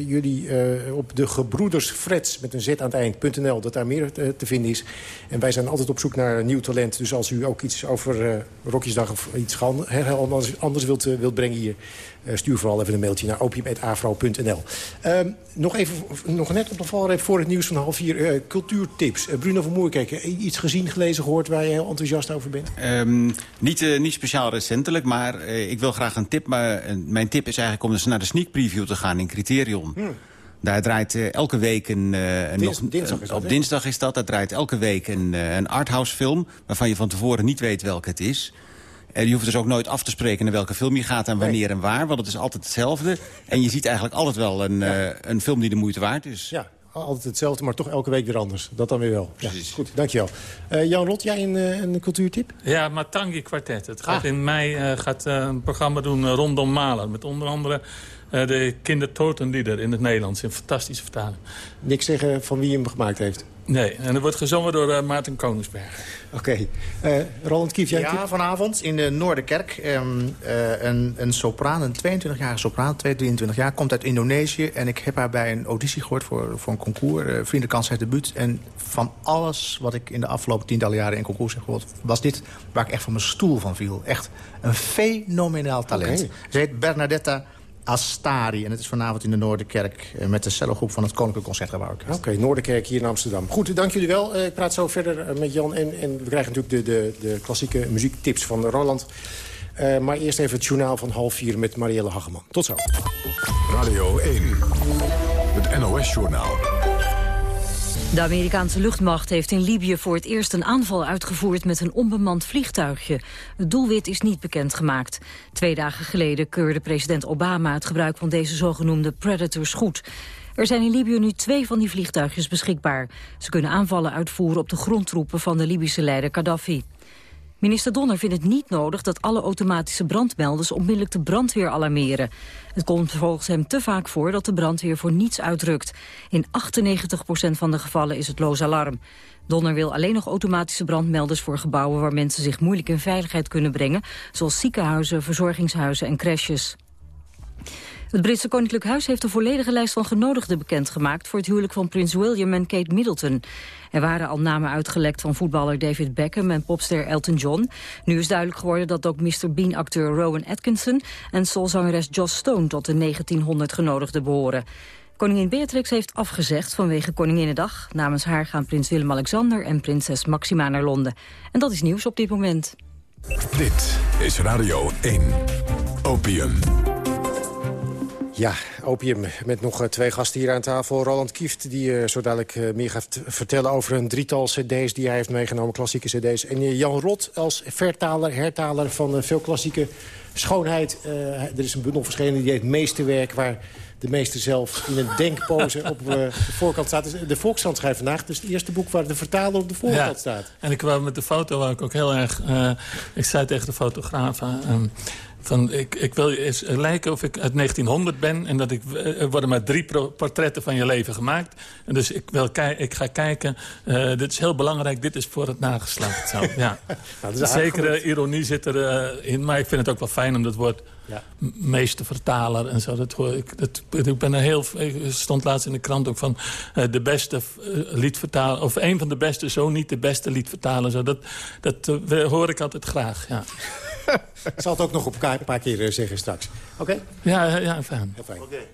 jullie op de gebroeders Freds met een z aan het eind.nl... dat daar meer te vinden is. En wij zijn altijd op zoek naar nieuw talent. Dus als u ook iets over uh, Rokjesdag of iets anders, anders wilt, uh, wilt brengen hier... Stuur vooral even een mailtje naar opium.afro.nl. nog, even, nog net op de valreep voor het nieuws van half vier. cultuurtips. Bruno van Moerkijk, iets gezien, gelezen, gehoord... waar je heel enthousiast over bent? Um, niet, niet speciaal recentelijk, maar ik wil graag een tip. Maar mijn tip is eigenlijk om eens naar de sneak preview te gaan in Criterion. Hmm. Daar draait uh, elke week een... Uh, een Dins, dinsdag is dat, op he? dinsdag is dat. Daar draait elke week een, uh, een arthouse film... waarvan je van tevoren niet weet welke het is. En je hoeft dus ook nooit af te spreken naar welke film je gaat... en wanneer nee. en waar, want het is altijd hetzelfde. En je ziet eigenlijk altijd wel een, ja. een film die de moeite waard is. Ja, altijd hetzelfde, maar toch elke week weer anders. Dat dan weer wel. Precies. Ja, goed, dankjewel. Uh, Jan Rot, jij een, een cultuurtip? Ja, Matangi Quartet. Het gaat ah. in mei uh, gaat, uh, een programma doen rondom Malen. Met onder andere de Kindertotenlieder in het Nederlands. Een fantastische vertaling. Niks zeggen van wie hem gemaakt heeft? Nee, en dat wordt gezongen door uh, Maarten Koningsberg. Oké. Okay. Uh, Roland Kief, jij Ja, vanavond in de Noorderkerk. Um, uh, een, een sopraan, een 22-jarige sopraan, 22 jaar, komt uit Indonesië. En ik heb haar bij een auditie gehoord voor, voor een concours. Uh, Vriendenkans uit debuut. En van alles wat ik in de afgelopen tientallen jaren in concours heb gehoord... was dit waar ik echt van mijn stoel van viel. Echt een fenomenaal talent. Okay. Ze heet Bernadetta Astari. En het is vanavond in de Noorderkerk met de cellogroep van het Koninklijk Concertgebouw. Oké, okay, Noorderkerk hier in Amsterdam. Goed, dank jullie wel. Ik praat zo verder met Jan. En, en we krijgen natuurlijk de, de, de klassieke muziektips van Roland. Uh, maar eerst even het journaal van half vier met Marielle Hageman. Tot zo. Radio 1, het NOS-journaal. De Amerikaanse luchtmacht heeft in Libië voor het eerst een aanval uitgevoerd met een onbemand vliegtuigje. Het doelwit is niet bekendgemaakt. Twee dagen geleden keurde president Obama het gebruik van deze zogenoemde Predators goed. Er zijn in Libië nu twee van die vliegtuigjes beschikbaar. Ze kunnen aanvallen uitvoeren op de grondtroepen van de Libische leider Gaddafi. Minister Donner vindt het niet nodig dat alle automatische brandmelders onmiddellijk de brandweer alarmeren. Het komt volgens hem te vaak voor dat de brandweer voor niets uitrukt. In 98% van de gevallen is het loos alarm. Donner wil alleen nog automatische brandmelders voor gebouwen waar mensen zich moeilijk in veiligheid kunnen brengen, zoals ziekenhuizen, verzorgingshuizen en crèches. Het Britse Koninklijk Huis heeft een volledige lijst van genodigden bekendgemaakt voor het huwelijk van prins William en Kate Middleton. Er waren al namen uitgelekt van voetballer David Beckham en popster Elton John. Nu is duidelijk geworden dat ook Mr. Bean-acteur Rowan Atkinson en soulzangeres Joss Stone tot de 1900 genodigden behoren. Koningin Beatrix heeft afgezegd vanwege Koninginnedag. Namens haar gaan prins Willem-Alexander en prinses Maxima naar Londen. En dat is nieuws op dit moment. Dit is Radio 1. Opium. Ja, opium met nog twee gasten hier aan tafel. Roland Kieft, die uh, zo dadelijk uh, meer gaat vertellen over een drietal cd's... die hij heeft meegenomen, klassieke cd's. En Jan Rot als vertaler, hertaler van veel klassieke schoonheid. er is een bundel verschenen die heet Meesterwerk... waar de meester zelf in een denkpose op de voorkant staat. De Volkskrant schrijft vandaag, dus het eerste boek waar de vertaler op de voorkant ja, staat. En ik kwam met de foto waar ik ook heel erg... ik zei tegen de fotograaf... Van, ik, ik wil je eens lijken of ik uit 1900 ben... en dat ik, er worden maar drie portretten van je leven gemaakt. En dus ik, wil ik ga kijken, uh, dit is heel belangrijk... dit is voor het nageslacht. Zo, ja. nou, Zekere ironie zit erin, uh, in, maar ik vind het ook wel fijn... om dat woord ja. meestervertaler en zo. Dat hoor ik, dat, ik ben er heel, ik stond laatst in de krant ook van uh, de beste liedvertaler... of een van de beste, zo niet de beste liedvertaler. Zo. Dat, dat hoor ik altijd graag, ja. Ik zal het ook nog op een paar keer zeggen straks. Oké? Okay? Ja, ja, fijn. Heel fijn. Okay.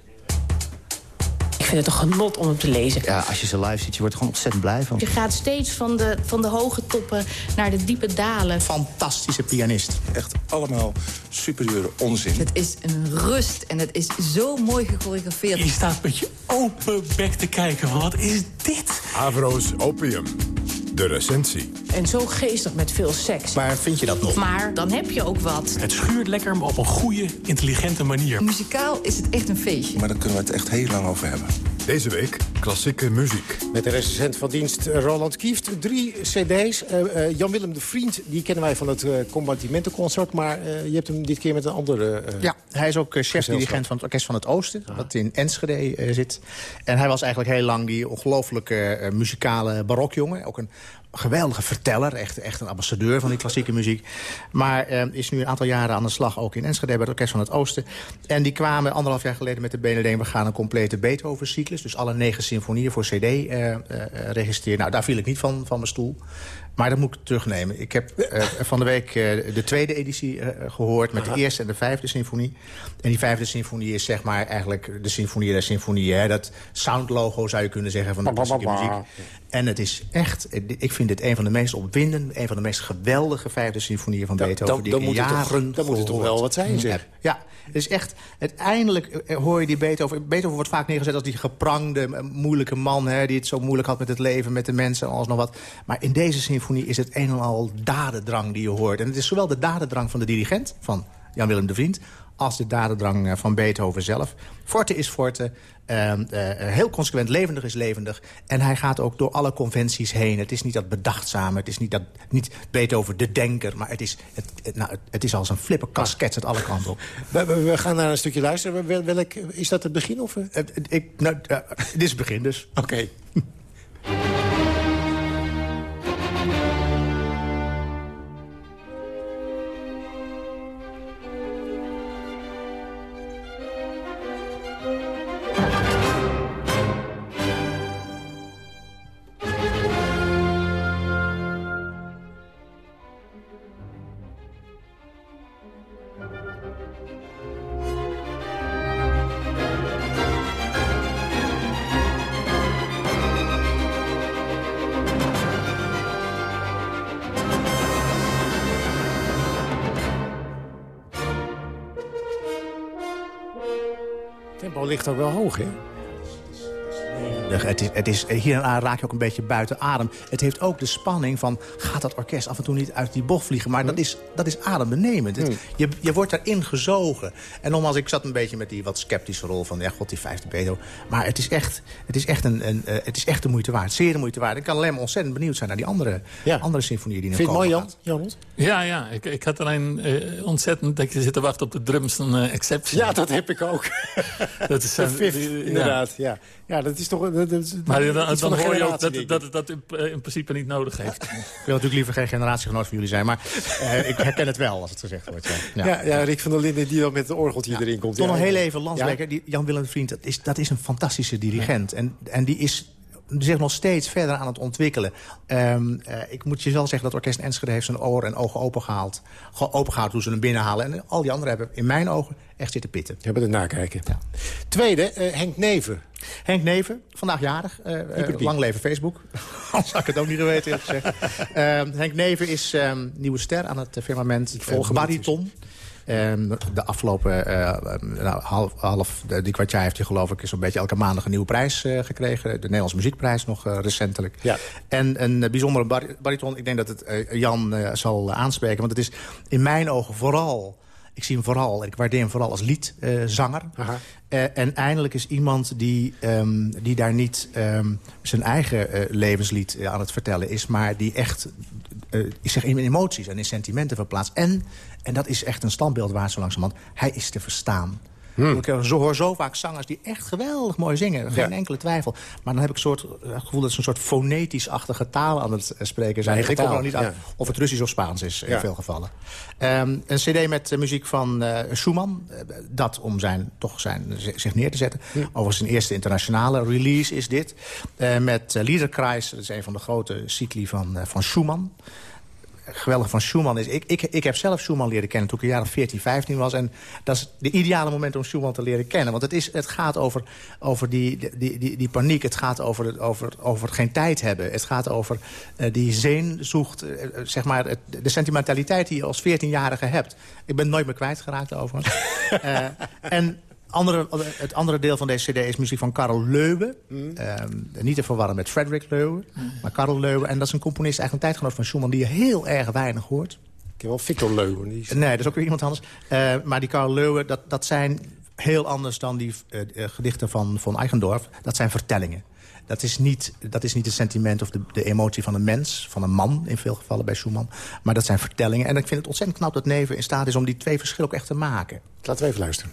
Ik vind het een genot om hem te lezen. Ja, als je ze live ziet, je wordt er gewoon ontzettend blij van. Je gaat steeds van de, van de hoge toppen naar de diepe dalen. Fantastische pianist. Echt allemaal superieure onzin. Het is een rust en het is zo mooi gechoreografeerd. Je staat met je open bek te kijken. Wat is dit? Avro's Opium. De recensie. En zo geestig met veel seks. Maar vind je dat nog? Maar dan heb je ook wat. Het schuurt lekker, maar op een goede, intelligente manier. Muzikaal is het echt een feestje. Maar daar kunnen we het echt heel lang over hebben. Deze week klassieke muziek. Met de recensent van dienst Roland Kieft. Drie cd's. Uh, uh, Jan-Willem de Vriend, die kennen wij van het uh, Compartimentenconcert. Maar je hebt hem dit keer met een andere... ja, hij is ook chef-dirigent van het Orkest van het Oosten. Dat in Enschede zit. En hij was eigenlijk heel lang die ongelooflijke muzikale barokjongen. Ook een geweldige verteller, echt, echt een ambassadeur van die klassieke muziek. Maar uh, is nu een aantal jaren aan de slag, ook in Enschede... bij het Orkest van het Oosten. En die kwamen anderhalf jaar geleden met de BND... we gaan een complete Beethoven-cyclus, dus alle negen symfonieën voor cd uh, uh, registreren. Nou, daar viel ik niet van, van mijn stoel. Maar dat moet ik terugnemen. Ik heb uh, van de week uh, de tweede editie uh, gehoord... met de eerste en de vijfde symfonie. En die vijfde symfonie is zeg maar eigenlijk de symfonie der symfonieën. Dat soundlogo zou je kunnen zeggen van de klassieke muziek. En het is echt, ik vind dit een van de meest opwindende... een van de meest geweldige vijfde symfonieën van Beethoven... Dan, dan, dan, moet, het toch, dan moet het toch wel wat zijn, zeg. Ja, het is echt... Uiteindelijk hoor je die Beethoven... Beethoven wordt vaak neergezet als die geprangde, moeilijke man... Hè, die het zo moeilijk had met het leven, met de mensen en alles nog wat. Maar in deze symfonie is het een en al dadendrang die je hoort. En het is zowel de dadendrang van de dirigent, van Jan-Willem de Vriend als de dadendrang van Beethoven zelf. Forte is Forte, uh, uh, heel consequent, levendig is levendig. En hij gaat ook door alle conventies heen. Het is niet dat bedachtzame, het is niet, dat, niet Beethoven de denker... maar het is, het, het, nou, het is als een flipperkast, het alle kanten op. We, we, gaan naar een stukje luisteren. Welk, is dat het begin? Of? ik, nou, dit is het begin dus. Oké. Het is, is, hier en daar raak je ook een beetje buiten adem. Het heeft ook de spanning van... gaat dat orkest af en toe niet uit die bocht vliegen? Maar dat, is, dat is adembenemend. Het, je, je wordt erin gezogen. En nogmaals, ik zat een beetje met die wat sceptische rol van... ja, god, die vijfde bedo. Maar het is echt, het is echt, een, een uh, het is echt de moeite waard. Zeer de moeite waard. Ik kan alleen maar ontzettend benieuwd zijn naar die andere, ja. andere symfonieën die nog Vind komen. Vind je het mooi, Jan? Ja, ja. Ik, ik had alleen uh, ontzettend dat je zit te wachten op de drums van uh, Exception. Ja, dat heb ik ook. dat is een fifth, inderdaad. Ja. ja, dat is toch... Dat, dat, maar dan, dan hoor je ook dat, dat het dat in, in, principe niet nodig heeft. ik wil natuurlijk liever geen generatiegenoot van jullie zijn... maar uh, ik herken het wel als het gezegd wordt. Ja, ja, ja Rick van der Linden die dan met het orgeltje erin komt. Toch nog heel even Landsbeker. Jan-Willem Vriend, dat is, dat is een fantastische dirigent. En, en die is zich nog steeds verder aan het ontwikkelen. Um, uh, ik moet je wel zeggen dat Orkest Enschede heeft zijn oren en ogen opengehaald. Opengehaald toen ze hem binnenhalen. En al die anderen hebben in mijn ogen echt zitten pitten. Hebben het nakijken. Ja. Tweede, uh, Henk Neven. Henk Neven, vandaag jarig. Uh, lang leven Facebook. Anders had ik het ook niet geweten, eerlijk gezegd. Henk Neven is um, nieuwe ster aan het firmament. Volg bariton. Um, de afgelopen uh, nou, half, half die kwart jaar heeft hij geloof ik zo'n beetje elke maandag een nieuwe prijs uh, gekregen. De Nederlandse Muziekprijs nog uh, recentelijk. Ja. En een bijzondere bar bariton, ik denk dat het Jan zal aanspreken. Want het is in mijn ogen vooral... Ik zie hem vooral, ik waardeer hem vooral als liedzanger. Uh, en eindelijk is iemand die, um, die daar niet um, zijn eigen uh, levenslied aan het vertellen is... maar die echt zich in emoties en in sentimenten verplaatst. En, en dat is echt een standbeeld waar zo langzamerhand... hij is te verstaan. Hmm. Ik hoor zo vaak zangers die echt geweldig mooi zingen. Geen ja. enkele twijfel. Maar dan heb ik een soort, het gevoel dat ze een soort fonetisch-achtige taal aan het spreken zijn. Ik kom nog niet ja. of het Russisch of Spaans is, in veel gevallen. Um, een cd met uh, muziek van uh, Schumann. Uh, dat om zijn, toch zijn, zich neer te zetten. Ja. Overigens zijn eerste internationale release is dit. met Liederkreis, dat is een van de grote cycli van, van Schumann geweldig van Schumann is... Ik, ik, ik heb zelf Schumann leren kennen toen ik een jaar of 14, 15 was. En dat is de ideale moment om Schumann te leren kennen. Want het, is, het gaat over, over die, die, die, die paniek. Het gaat over, over, over geen tijd hebben. Het gaat over uh, die zeenzoekt, uh, zeg maar, het, de sentimentaliteit die je als 14-jarige hebt. Ik ben nooit meer kwijtgeraakt overigens. uh, en andere, het andere deel van deze cd is muziek van Karel Leuwe. Mm. Um, niet te verwarren met Frederick Leuwe, mm. maar Karel Leuwe. En dat is een componist, eigenlijk een tijdgenoot van Schumann... die je heel erg weinig hoort. Ik heb wel Victor Leuwe. Die is... Nee, dat is ook weer iemand anders. Uh, maar die Karel Leuwe, dat, dat zijn heel anders dan die uh, uh, gedichten van, van Eigendorf. Dat zijn vertellingen. Dat is niet, dat is niet het sentiment of de, de emotie van een mens, van een man in veel gevallen bij Schumann. Maar dat zijn vertellingen. En ik vind het ontzettend knap dat Neven in staat is om die twee verschillen ook echt te maken. Laten we even luisteren.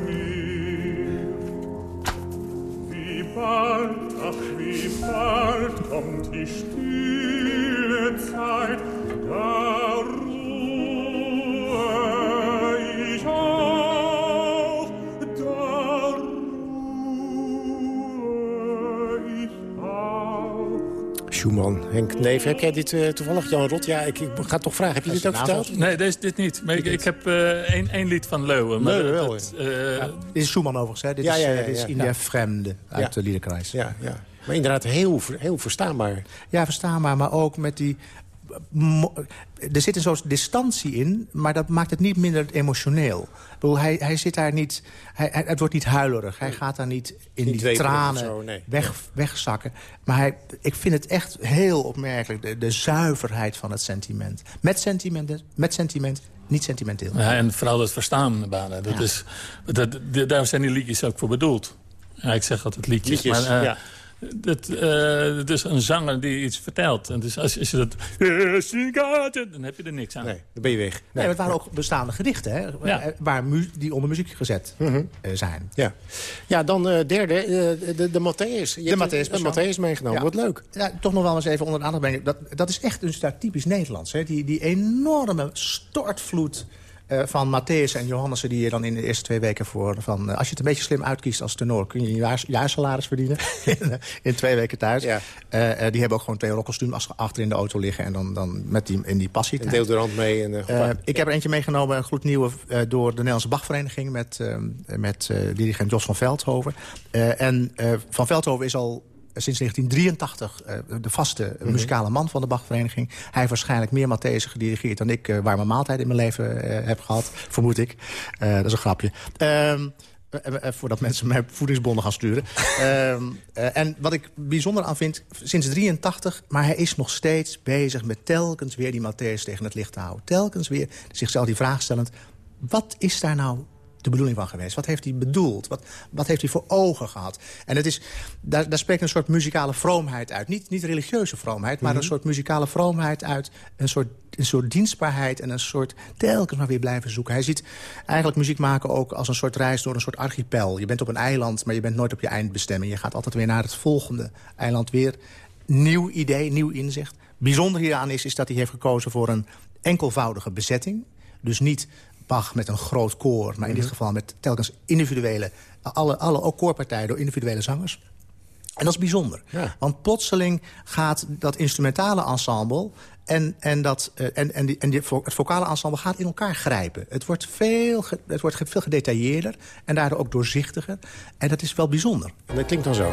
bald Ach, wie bald kommt die stille Zeit, da Schumann, Henk Neef. Heb jij dit uh, toevallig, Jan Rot? Ja, ik, ik, ga toch vragen. Heb je dit ook verteld? Nee, deze, dit niet. Maar ik, ik heb één uh, lied van Leuwen. Maar Leuwen wel, uh, ja. Dit is Schumann overigens, hè? Dit ja, is, ja, ja, is in de Fremde uit de Liederkreis. Ja, ja. Maar inderdaad heel, heel verstaanbaar. Ja, verstaanbaar, maar ook met die er zit een soort distantie in, maar dat maakt het niet minder emotioneel. Bedoel, hij, hij zit daar niet, hij, het wordt niet huilerig. Hij gaat daar niet in die tranen weg, wegzakken. Maar hij, ik vind het echt heel opmerkelijk, de, de zuiverheid van het sentiment. Met sentiment, met sentiment niet sentimenteel. Ja, en vooral het verstaan, Dat is, dat, daar zijn die liedjes ook voor bedoeld. Ja, ik zeg altijd liedjes, liedjes maar... Uh, ja het, uh, is een zanger die iets vertelt. En dus als, als je dat... Dan heb je er niks aan. Nee, dan ben je weg. Nee, het waren ook bestaande gedichten, hè? Ja. Eh, waar die onder muziek gezet mm -hmm. zijn. Ja, ja dan uh, derde, uh, de, de Matthäus. De Matthäus. De Matthäus meegenomen, ja. wat leuk. Ja, toch nog wel eens even onder de aandacht brengen. Dat, dat is echt dus daar typisch Nederlands. Hè? Die, die enorme stortvloed van Matthäus en Johannessen... die je dan in de eerste twee weken voor... Van, uh, als je het een beetje slim uitkiest als tenor... kun je een jaar, jaarsalaris verdienen in, in, twee weken thuis. Ja. Uh, die hebben ook gewoon twee rokkostuum achter in de auto liggen... en dan, dan met die, in die passie. Een deodorant mee. En, ik heb er eentje meegenomen, een gloednieuwe... door de Nederlandse Bachvereniging... met, met dirigent Jos van Veldhoven. en Van Veldhoven is al sinds 1983 uh, de vaste mm muzikale man van de Bachvereniging. Hij heeft waarschijnlijk meer Matthäus gedirigeerd dan ik... Uh, warme maaltijd in mijn leven heb gehad, vermoed ik. dat is een grapje. Ehm, voordat mensen mij voedingsbonnen gaan sturen. Ehm, en wat ik bijzonder aan vind, sinds 83... maar hij is nog steeds bezig met telkens weer die Matthäus tegen het licht te houden. Telkens weer zichzelf die vraag stellend... wat is daar nou de bedoeling van geweest? Wat heeft hij bedoeld? Wat, wat heeft hij voor ogen gehad? En het is, daar, daar spreekt een soort muzikale vroomheid uit. Niet, niet religieuze vroomheid, maar een mhm. soort muzikale vroomheid uit. Een soort, een soort dienstbaarheid en een soort telkens maar weer blijven zoeken. Hij ziet eigenlijk muziek maken ook als een soort reis door een soort archipel. Je bent op een eiland, maar je bent nooit op je eindbestemming. Je gaat altijd weer naar het volgende eiland weer. Nieuw idee, nieuw inzicht. Bijzonder hieraan is, is dat hij heeft gekozen voor een enkelvoudige bezetting. Dus niet Bach met een groot koor. Maar in dit mhm. geval met telkens individuele... alle, alle ook koorpartijen door individuele zangers. En dat is bijzonder. Want plotseling gaat dat instrumentale ensemble... en, en, dat, uh, en, en, die, en die, het vocale ensemble gaat in elkaar grijpen. Het wordt, veel, het wordt veel gedetailleerder en daardoor ook doorzichtiger. En dat is wel bijzonder. En dat klinkt dan zo.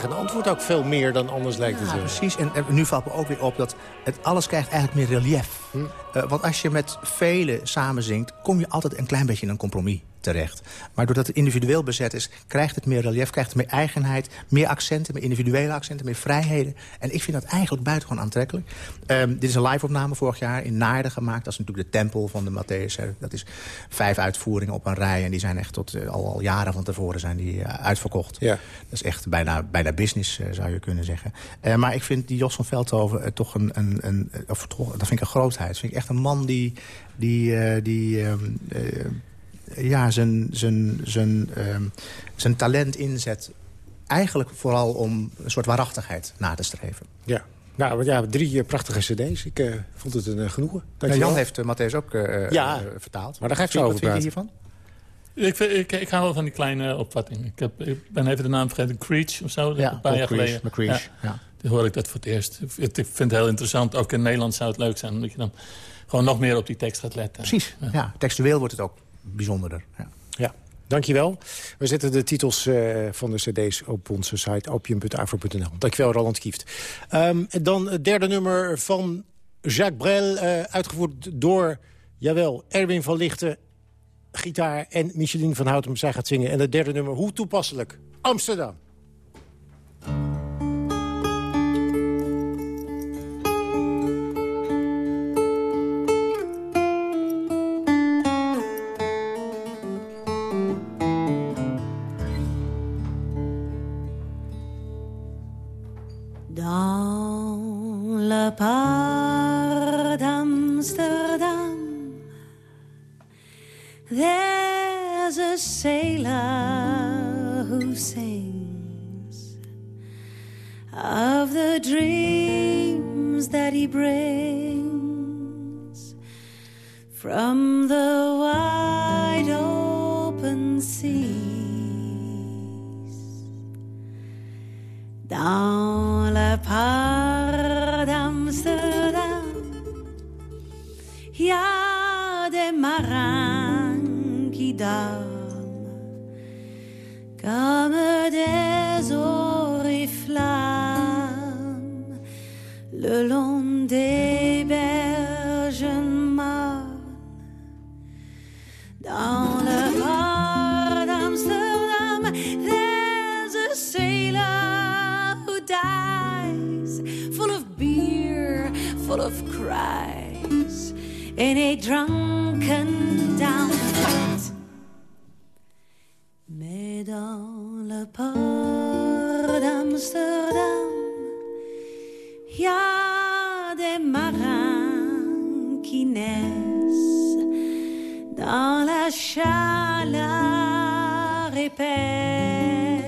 Vraag en antwoord ook veel meer dan anders lijkt het. Ja, precies. En, en, nu valt me ook weer op dat het alles krijgt eigenlijk meer relief. Hm. Uh, want als je met velen samenzingt, kom je altijd een klein beetje in een compromis terecht. Maar doordat het individueel bezet is, krijgt het meer relief... krijgt het meer eigenheid, meer accenten, meer individuele accenten... meer vrijheden. En ik vind dat eigenlijk buitengewoon aantrekkelijk. Um, dit is een live-opname vorig jaar in Naarden gemaakt. Dat is natuurlijk de tempel van de Matthäus. Dat is vijf uitvoeringen op een rij. En die zijn echt tot uh, al, al, jaren van tevoren zijn die, uh, uitverkocht. Ja. Dat is echt bijna, bijna business, uh, zou je kunnen zeggen. maar ik vind die Jos van Veldhoven toch een... een, een of, toch, dat vind ik een grootheid. Dat vind ik echt een man die... die, die um, ja, zijn, zijn, zijn, ehm, zijn talent inzet... eigenlijk vooral om een soort waarachtigheid na te streven. Ja, Nou ja, drie uh, prachtige cd's. Ik uh, vond het een uh, genoegen. Ja, Jan heeft uh, Matthäus ook ja, vertaald. Maar daar ga ik zo over praten. hiervan? Ik, ik, ik, hou wel van die kleine opvatting. Ik, heb, ik ben even de naam vergeten. Creech of zo, ja, een paar jaar Creech, geleden. Ja. ja. Hoor ik dat voor het eerst. Ik, ik vind het heel interessant. Ook in Nederland zou het leuk zijn. Omdat je dan gewoon nog meer op die tekst gaat letten. Precies. Ja. ja textueel wordt het ook bijzonderder. Ja. ja. Dankjewel. We zetten de titels uh, van de cd's op onze site opium.afro.nl. Dankjewel, Roland Kieft. Um, dan het derde nummer van Jacques Brel, uh, uitgevoerd door, jawel, Erwin van Lichten, gitaar en Micheline van Houten. Zij gaat zingen. En het derde nummer, hoe toepasselijk, Amsterdam. Port there's a sailor who sings of the dreams that he brings from the wide open seas. Dans le port d'Amsterdam, il y a des marins qui dorment comme des oriflammes le long des of cries, in a drunken downfight. Mais dans le port d'Amsterdam, il y a des marins qui naissent dans la chaleur épaisse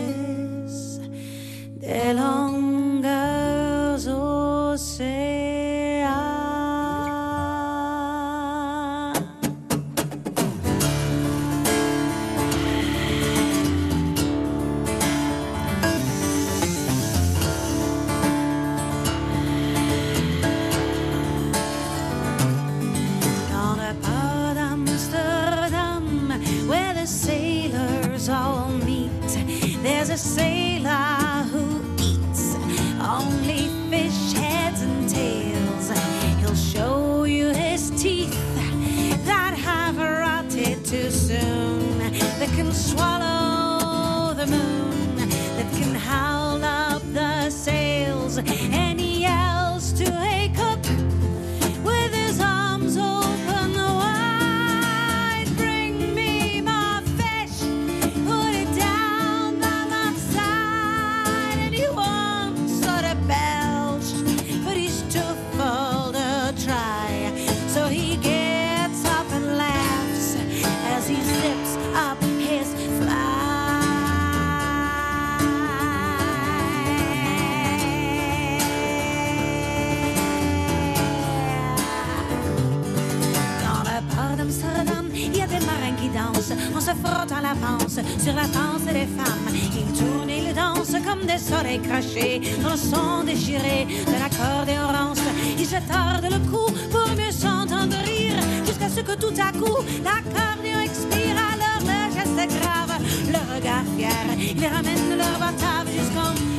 des longueurs swallow the moon, la sur la panse des femmes. Ils tournent ils dansent comme des soleils crachés dans le son déchiré de l'accordéon rance. Ils se le cou pour mieux s'entendre rire jusqu'à ce que tout à coup l'accordéon expire. Alors le geste grave, le regard fier, ils ramènent leur batave jusqu'en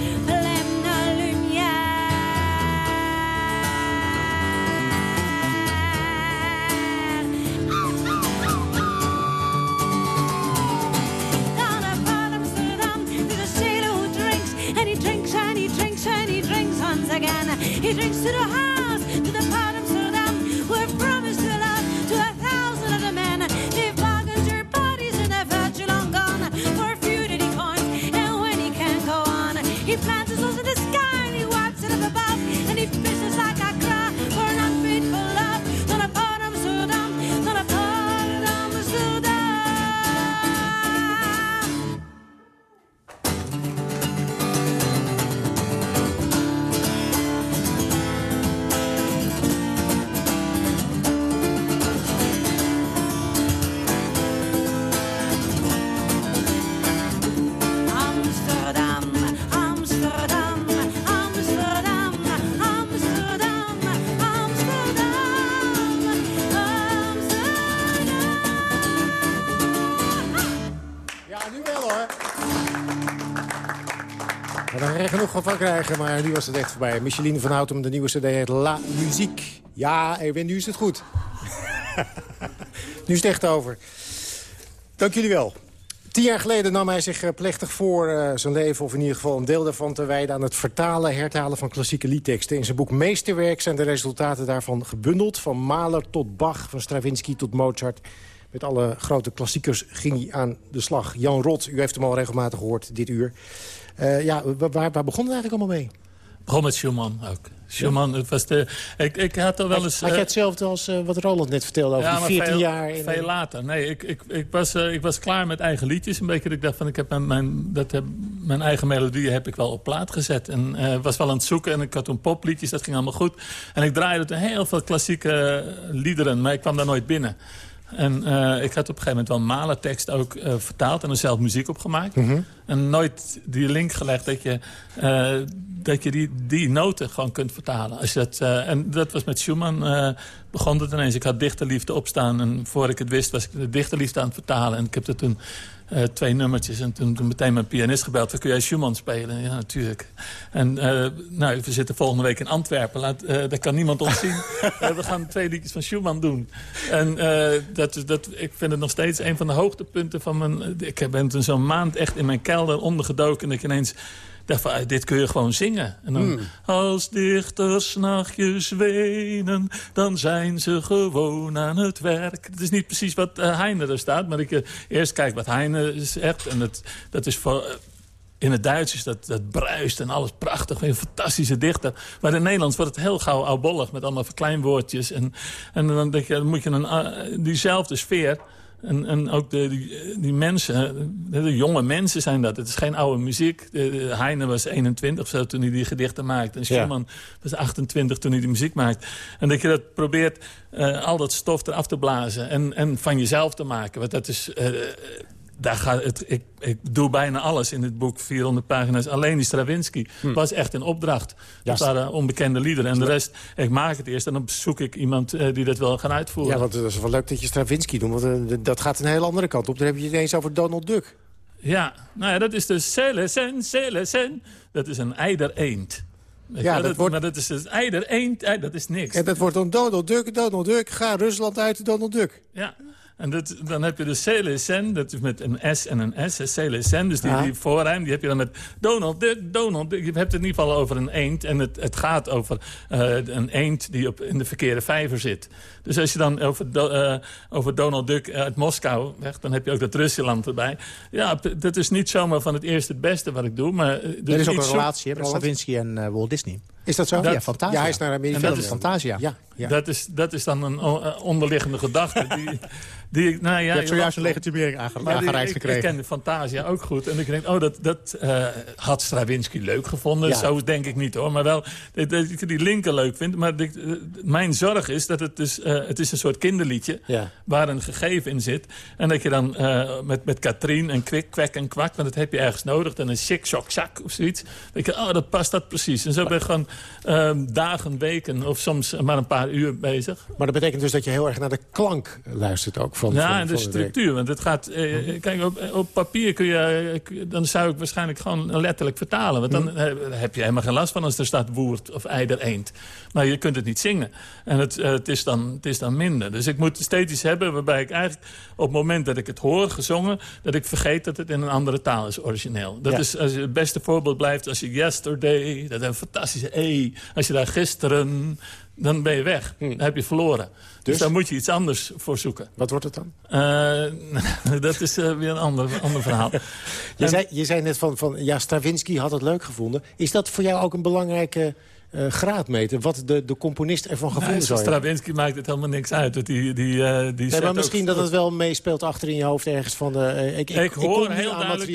again. He drinks to the er genoeg van krijgen, maar nu was het echt voorbij. Micheline van Houten, de nieuwe cd heet La Muziek. Ja, Erwin, nu is het goed. nu is het echt over. Dank jullie wel. Tien jaar geleden nam hij zich eh, plechtig voor uh, zijn leven... of in ieder geval een deel daarvan te wijden aan het vertalen... hertalen van klassieke liedteksten. In zijn boek Meesterwerk zijn de resultaten daarvan gebundeld. Van Mahler tot Bach, van Stravinsky tot Mozart. Met alle grote klassiekers ging hij aan de slag. Jan Rot, u heeft hem al regelmatig gehoord dit uur. Uh, ja, waar, waar begon het eigenlijk allemaal mee? Begon met Schumann ook. Schumann, het was de, ik, ik had er wel eens... Had, had je hetzelfde als uh, wat Roland net vertelde over ja, die 14 veel, jaar? In veel later. Nee, ik, ik, ik, was, uh, ik was klaar met eigen liedjes. Een beetje, ik dacht van, ik heb mijn, mijn, dat heb, mijn eigen melodieën heb ik wel op plaat gezet. En uh, was wel aan het zoeken en ik had toen popliedjes, dat ging allemaal goed. En ik draaide toen heel veel klassieke liederen, maar ik kwam daar nooit binnen. En uh, ik had op een gegeven moment wel een malertekst ook uh, vertaald... en er zelf muziek op gemaakt. Mm -hmm. En nooit die link gelegd dat je, uh, dat je die, die noten gewoon kunt vertalen. Als je dat, en dat was met Schumann begon het ineens. Ik had dichterliefde opstaan en voor ik het wist was ik de dichterliefde aan het vertalen. En ik heb dat toen uh, twee nummertjes. En toen, toen meteen mijn pianist gebeld. Kun jij Schumann spelen? Ja, natuurlijk. En uh, nou, we zitten volgende week in Antwerpen. Laat, uh, daar kan niemand ons zien. we gaan twee liedjes van Schumann doen. En dat, dat, ik vind het nog steeds een van de hoogtepunten van mijn... Ik ben toen zo'n maand echt in mijn kelder ondergedoken. En ik ineens dacht van, dit kun je gewoon zingen. En dan, hmm. als dichters nachtjes wenen, dan zijn ze gewoon aan het werk. Het is niet precies wat uh, Heine er staat, maar ik uh, eerst kijk wat Heine zegt. En het, dat is voor... Uh, in het Duits is dat, dat bruist en alles prachtig. Een fantastische dichter. Maar in het Nederlands wordt het heel gauw oudbollig met allemaal verkleinwoordjes. En, en dan, denk je, dan moet je een, diezelfde sfeer en, en ook de, die, die, mensen, de jonge mensen zijn dat. Het is geen oude muziek. Heine was 21 zo toen hij die gedichten maakte. En Schumann was 28 toen hij die muziek maakte. En dat je dat probeert uh, al dat stof eraf te blazen. En, en van jezelf te maken. Want dat is... Uh, daar gaat het, ik, ik doe bijna alles in dit boek, 400 pagina's. Alleen die Stravinsky hm. was echt een opdracht. Dat waren onbekende liederen. En de rest, ik maak het eerst en dan zoek ik iemand uh, die dat wil gaan uitvoeren. Ja, want het is wel leuk dat je Stravinsky doet. Want uh, dat gaat een hele andere kant op. Dan heb je het ineens over Donald Duck. Ja, nou ja, dat is de Celesen, Celesen. Dat is een eider eend. Ja, dat, dat wordt... Maar dat is dus eider eend, dat is niks. En dat wordt dan Donald Duck, Donald Duck, ga Rusland uit, Donald Duck. Ja, en dat, dan heb je de CLSN, dat is met een S en een S, CLSN. Dus die, die voorrijm, die heb je dan met Donald Duck, Donald. Je hebt het in ieder geval over een eend. En het, het gaat over uh, een eend die op, in de verkeerde vijver zit. Dus als je dan over, uh, over Donald Duck uit Moskou weg, dan heb je ook dat Rusland erbij. Ja, dat is niet zomaar van het eerste het beste wat ik doe. Maar er, er is ook een relatie met Stravinsky en uh, Walt Disney. Is dat zo? Dat, ja, Fantasia. Ja, hij is naar Amerika. En dat is Fantasia. Ja, ja. Dat, is, dat is dan een onderliggende gedachte die... Die, nou ja, je hebt zojuist een legitimering aangereikt gekregen. Ik, ken de Fantasia ook goed. En ik denk, oh, dat, dat uh, had Stravinsky leuk gevonden. Ja. Zo denk ik niet hoor. Maar wel dat ik die linker leuk vind. Maar de, uh, mijn zorg is dat het dus... Uh, het is een soort kinderliedje. Ja. Waar een gegeven in zit. En dat je dan met, met Katrien en kwik, kwek en kwak... want dat heb je ergens nodig. En een shik, shok, zak of zoiets. Dan denk je, oh, dat past dat precies. En zo ben ik gewoon ehm, dagen, weken of soms maar een paar uur bezig. Maar dat betekent dus dat je heel erg naar de klank luistert ook van, ja, en de structuur. Want het gaat, eh, kijk, op, op, papier kun je, dan zou ik waarschijnlijk gewoon letterlijk vertalen. Want dan heb je helemaal geen last van als er staat woerd of eider eend. Maar je kunt het niet zingen. En het, het, is, dan, het is dan minder. Dus ik moet steeds iets hebben waarbij ik eigenlijk op het moment dat ik het hoor gezongen... dat ik vergeet dat het in een andere taal is origineel. Dat is als het beste voorbeeld blijft als je yesterday, dat is een fantastische E. Als je daar gisteren dan ben je weg. Dan heb je verloren. Dus, dus daar moet je iets anders voor zoeken. Wat wordt het dan? Uh, dat is uh, weer een ander, ander verhaal. je, zei, je zei net van, van, ja, Stravinsky had het leuk gevonden. Is dat voor jou ook een belangrijke uh, graadmeter. Wat de, de componist ervan gevonden nee, zou Stravinsky maakt het helemaal niks uit. Dat die, die, uh, die nee, maar misschien dat het wel meespeelt achter in je hoofd ergens van... Uh, ik, ik, ik, hoor ik heel duidelijk...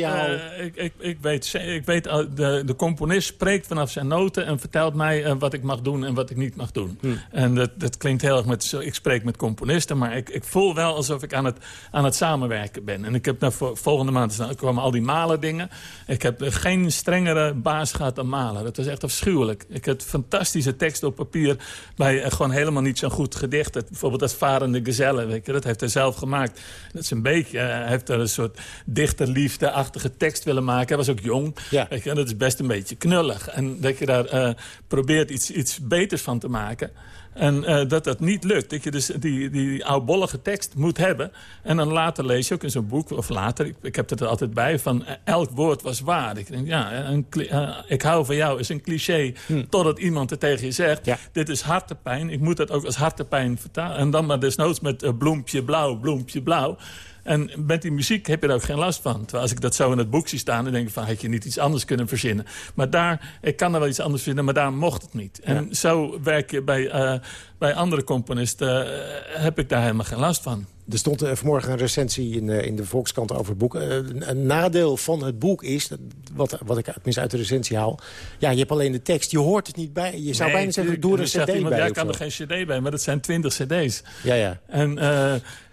ik, ik, ik weet, ik weet de, de componist spreekt vanaf zijn noten... en vertelt mij wat ik mag doen en wat ik niet mag doen. Hm. En dat, dat klinkt heel erg met... Ik spreek met componisten, maar ik, ik voel wel alsof ik aan het, aan het samenwerken ben. En ik heb nou, volgende maand komen al die malen dingen. Ik heb geen strengere baas gehad dan malen. Dat was echt afschuwelijk. Ik heb fantastische teksten op papier... bij gewoon helemaal niet zo'n goed gedicht. bijvoorbeeld dat Varende Gezelle, weet je, dat heeft hij zelf gemaakt. Dat is een beetje, hij heeft er een soort dichterliefde-achtige tekst willen maken. Hij was ook jong. Ja. Weet je, en dat is best een beetje knullig. En dat je daar probeert iets, iets beters van te maken... En uh, dat dat niet lukt. Dat je dus die, die oudbollige tekst moet hebben. En dan later lees je ook in zo'n boek, of later, ik, ik heb het er altijd bij... van eh, elk woord was waar. Ik denk, ja, een, uh, ik hou van jou is een cliché... Hm. totdat iemand het tegen je zegt, ja. dit is hartepijn. Ik moet dat ook als hartepijn vertalen. En dan maar desnoods met bloempje blauw, bloempje blauw. En met die muziek heb je er ook geen last van. Terwijl als ik dat zo in het boek zie staan... dan denk ik van, had je niet iets anders kunnen verzinnen. Maar daar, ik kan er wel iets anders vinden, maar daar mocht het niet. En zo werk je bij, uh, bij andere componisten... Uh, heb ik daar helemaal geen last van. Er stond uh, vanmorgen een recensie in, in de Volkskrant over het boek. Een nadeel van het boek is, wat, wat ik tenminste uit de recensie haal... ja, je hebt alleen de tekst, je hoort het niet bij. Je zou nee, bijna zeggen, door een cd iemand, bij. Ja, kan er geen cd bij, maar dat zijn twintig cd's. Ja, ja. En,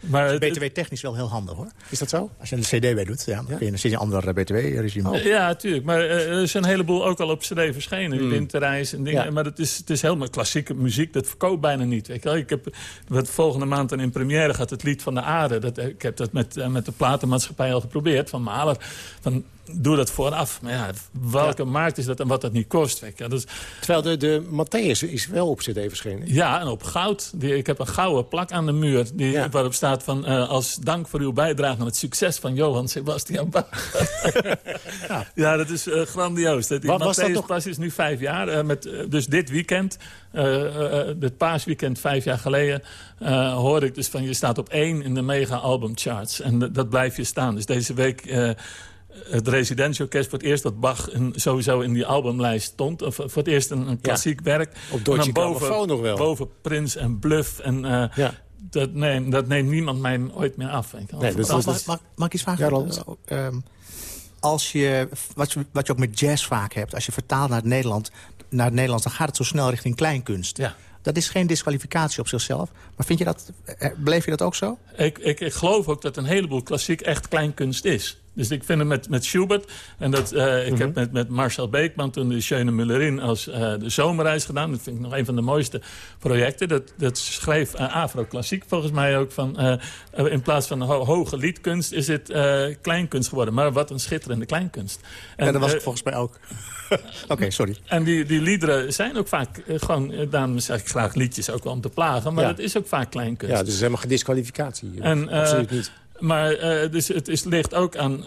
maar het is BTW technisch wel heel handig, hoor. Is dat zo? Als je een cd bij doet, ja, dan kun je een, een ander BTW-regime Ja, natuurlijk. Maar er is een heleboel ook al op cd verschenen. Mm. Winterreis en dingen. Ja. Maar het is, het is helemaal klassieke muziek. Dat verkoopt bijna niet. Wel? Ik heb wat volgende maand dan in première gaat het lied van de aarde. Dat, ik heb dat met, met de platenmaatschappij al geprobeerd. Van Mahler. Van, doe dat vooraf. Maar ja, welke ja. markt is dat en wat dat niet kost. Dus, Terwijl de, de Matthäus is wel op cd verschenen. Ja, en op goud. Die, ik heb een gouden plak aan de muur. Die, ja. Waarop staat van uh, als dank voor uw bijdrage aan het succes van Johan Sebastian Bach. ja. ja. dat is uh, grandioos. Die wat, Matthäus nog... pas is nu vijf jaar. Uh, met, dus dit weekend, het paasweekend vijf jaar geleden... hoorde ik dus van je staat op één in de mega albumcharts. En dat blijf je staan. Dus deze week het residentieorkest voor het eerst dat Bach in, sowieso in die albumlijst stond. Of voor het eerst een, een klassiek ja. werk. Op Deutsche boven, nog wel. Boven Prins en Bluff. En, uh, ja. dat, nee, dat neemt niemand mij ooit meer af. Nee, dus, mag, mag, mag, mag ik iets vragen? Ja, um, als je, wat, je, wat je ook met jazz vaak hebt... als je vertaalt naar het, Nederland, naar het Nederlands... dan gaat het zo snel richting kleinkunst. Ja. Dat is geen disqualificatie op zichzelf. Maar vind je dat, beleef je dat ook zo? Ik, ik, ik geloof ook dat een heleboel klassiek echt kleinkunst is. Dus ik vind het met, met Schubert. En dat, uh, ik mm -hmm. heb met, met Marcel Beekman toen de Schöne Müllerin als uh, de zomerreis gedaan. Dat vind ik nog een van de mooiste projecten. Dat, dat schreef uh, Afro Klassiek volgens mij ook. Van, in plaats van ho hoge liedkunst is het kleinkunst geworden. Maar wat een schitterende kleinkunst. En, ja, dat was het volgens mij ook. Oké, okay, sorry. En die, die liederen zijn ook vaak gewoon... daarom zeg ik graag liedjes ook wel om te plagen. Maar ja. het is ook vaak kleinkunst. Ja, dus het is helemaal geen disqualificatie. En, Absoluut niet. Maar uh, dus het is, ligt ook aan... Uh,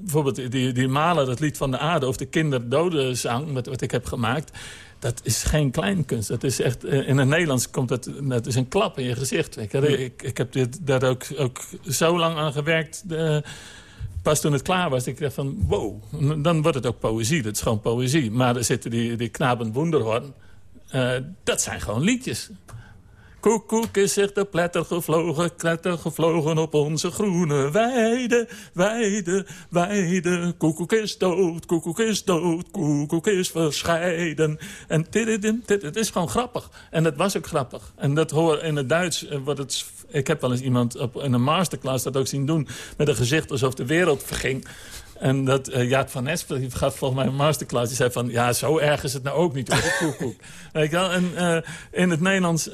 bijvoorbeeld die, die Malen, dat lied van de aarde... of de kinderdodenzang, wat, wat ik heb gemaakt... dat is geen kleinkunst. Dat is echt, uh, in het Nederlands komt dat... dat is een klap in je gezicht. Ik, ik heb dit, daar ook, ook zo lang aan gewerkt... pas toen het klaar was, ik dacht van, wow, dan wordt het ook poëzie. Dat is gewoon poëzie. Maar er zitten die, die knaben Wonderhorn. dat zijn gewoon liedjes. Koekoek is zich de pletter gevlogen, kletter gevlogen op onze groene weide, weide, weide. Koekoek is dood, koekoek is dood, koekoek is verscheiden. En dit, dit, het is gewoon grappig. En dat was ook grappig. En dat hoor in het Duits, wordt het... Ik heb wel eens iemand op, in een masterclass dat ook zien doen... met een gezicht alsof de wereld verging. En dat uh, Jaap van die gaat volgens mij een masterclass... die zei van, ja, zo erg is het nou ook niet, hoor, koekoek. en uh, in het Nederlands...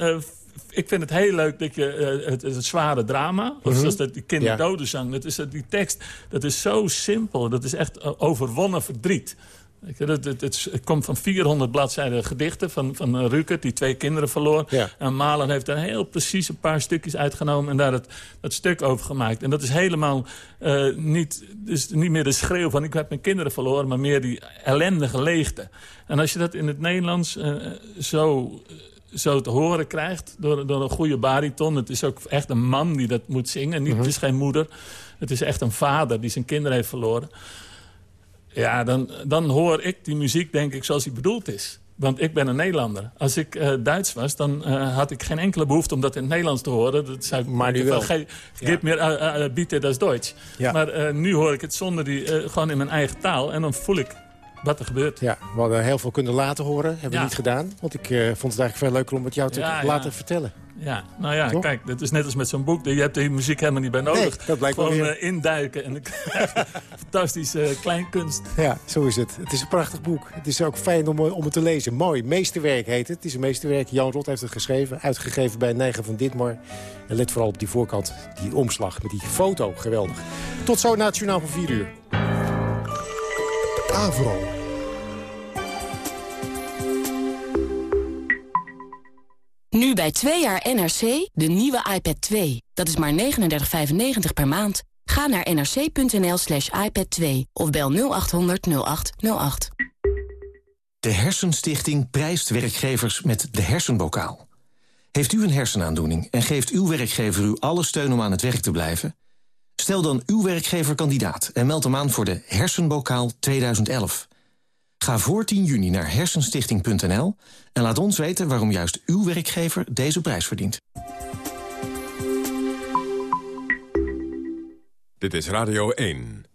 ik vind het heel leuk dat je uh, het, het, zware drama... of zoals dat die kinderdodenzang, ja. dat is, die tekst... dat is zo simpel, dat is echt overwonnen verdriet. Het, het, het, het, komt van 400 bladzijden gedichten van, van Rukert, die twee kinderen verloor. Ja. En Malen heeft er heel precies een paar stukjes uitgenomen... en daar het, het stuk over gemaakt. En dat is helemaal uh, niet, dus niet meer de schreeuw van... ik heb mijn kinderen verloren, maar meer die ellendige leegte. En als je dat in het Nederlands uh, zo zo te horen krijgt door, door een goede bariton. Het is ook echt een man die dat moet zingen. Niet, -huh. Het is geen moeder. Het is echt een vader die zijn kinderen heeft verloren. Ja, dan, dan hoor ik die muziek denk ik zoals die bedoeld is. Want ik ben een Nederlander. Als ik uh, Duits was, dan uh, had ik geen enkele behoefte om dat in het Nederlands te horen. Dat zou ik maar nu wel. Ge ja. meer uh, uh, bieten, dat is Duits. Ja. Maar nu hoor ik het zonder die, gewoon in mijn eigen taal. En dan voel ik wat er gebeurt. Ja, we hadden heel veel kunnen laten horen. Hebben we Ja. niet gedaan. Want ik eh, vond het eigenlijk veel leuker om het jou te Ja, ja. laten vertellen. Ja, nou ja, Toch? kijk, dat is net als met zo'n boek. Je hebt die muziek helemaal niet bij nodig. Nee, dat blijkt wel Gewoon weer. eh, induiken en fantastische uh, kleinkunst. Ja, zo is het. Het is een prachtig boek. Het is ook fijn om, eh, om het te lezen. Mooi. Meesterwerk heet het. Het is een meesterwerk. Jan Rot heeft het geschreven. Uitgegeven bij Neigen van Ditmar. En let vooral op die voorkant. Die omslag met die foto. Geweldig. Tot zo nationaal van 4 uur. Avro. Nu bij 2 jaar NRC de nieuwe iPad 2. Dat is maar 39,95 per maand. Ga naar nrc.nl slash iPad 2 of bel 0800 0808. De Hersenstichting prijst werkgevers met de hersenbokaal. Heeft u een hersenaandoening en geeft uw werkgever u alle steun om aan het werk te blijven? Stel dan uw werkgever kandidaat en meld hem aan voor de Hersenbokaal 2011. Ga voor 10 juni naar hersenstichting.nl en laat ons weten waarom juist uw werkgever deze prijs verdient. Dit is Radio 1.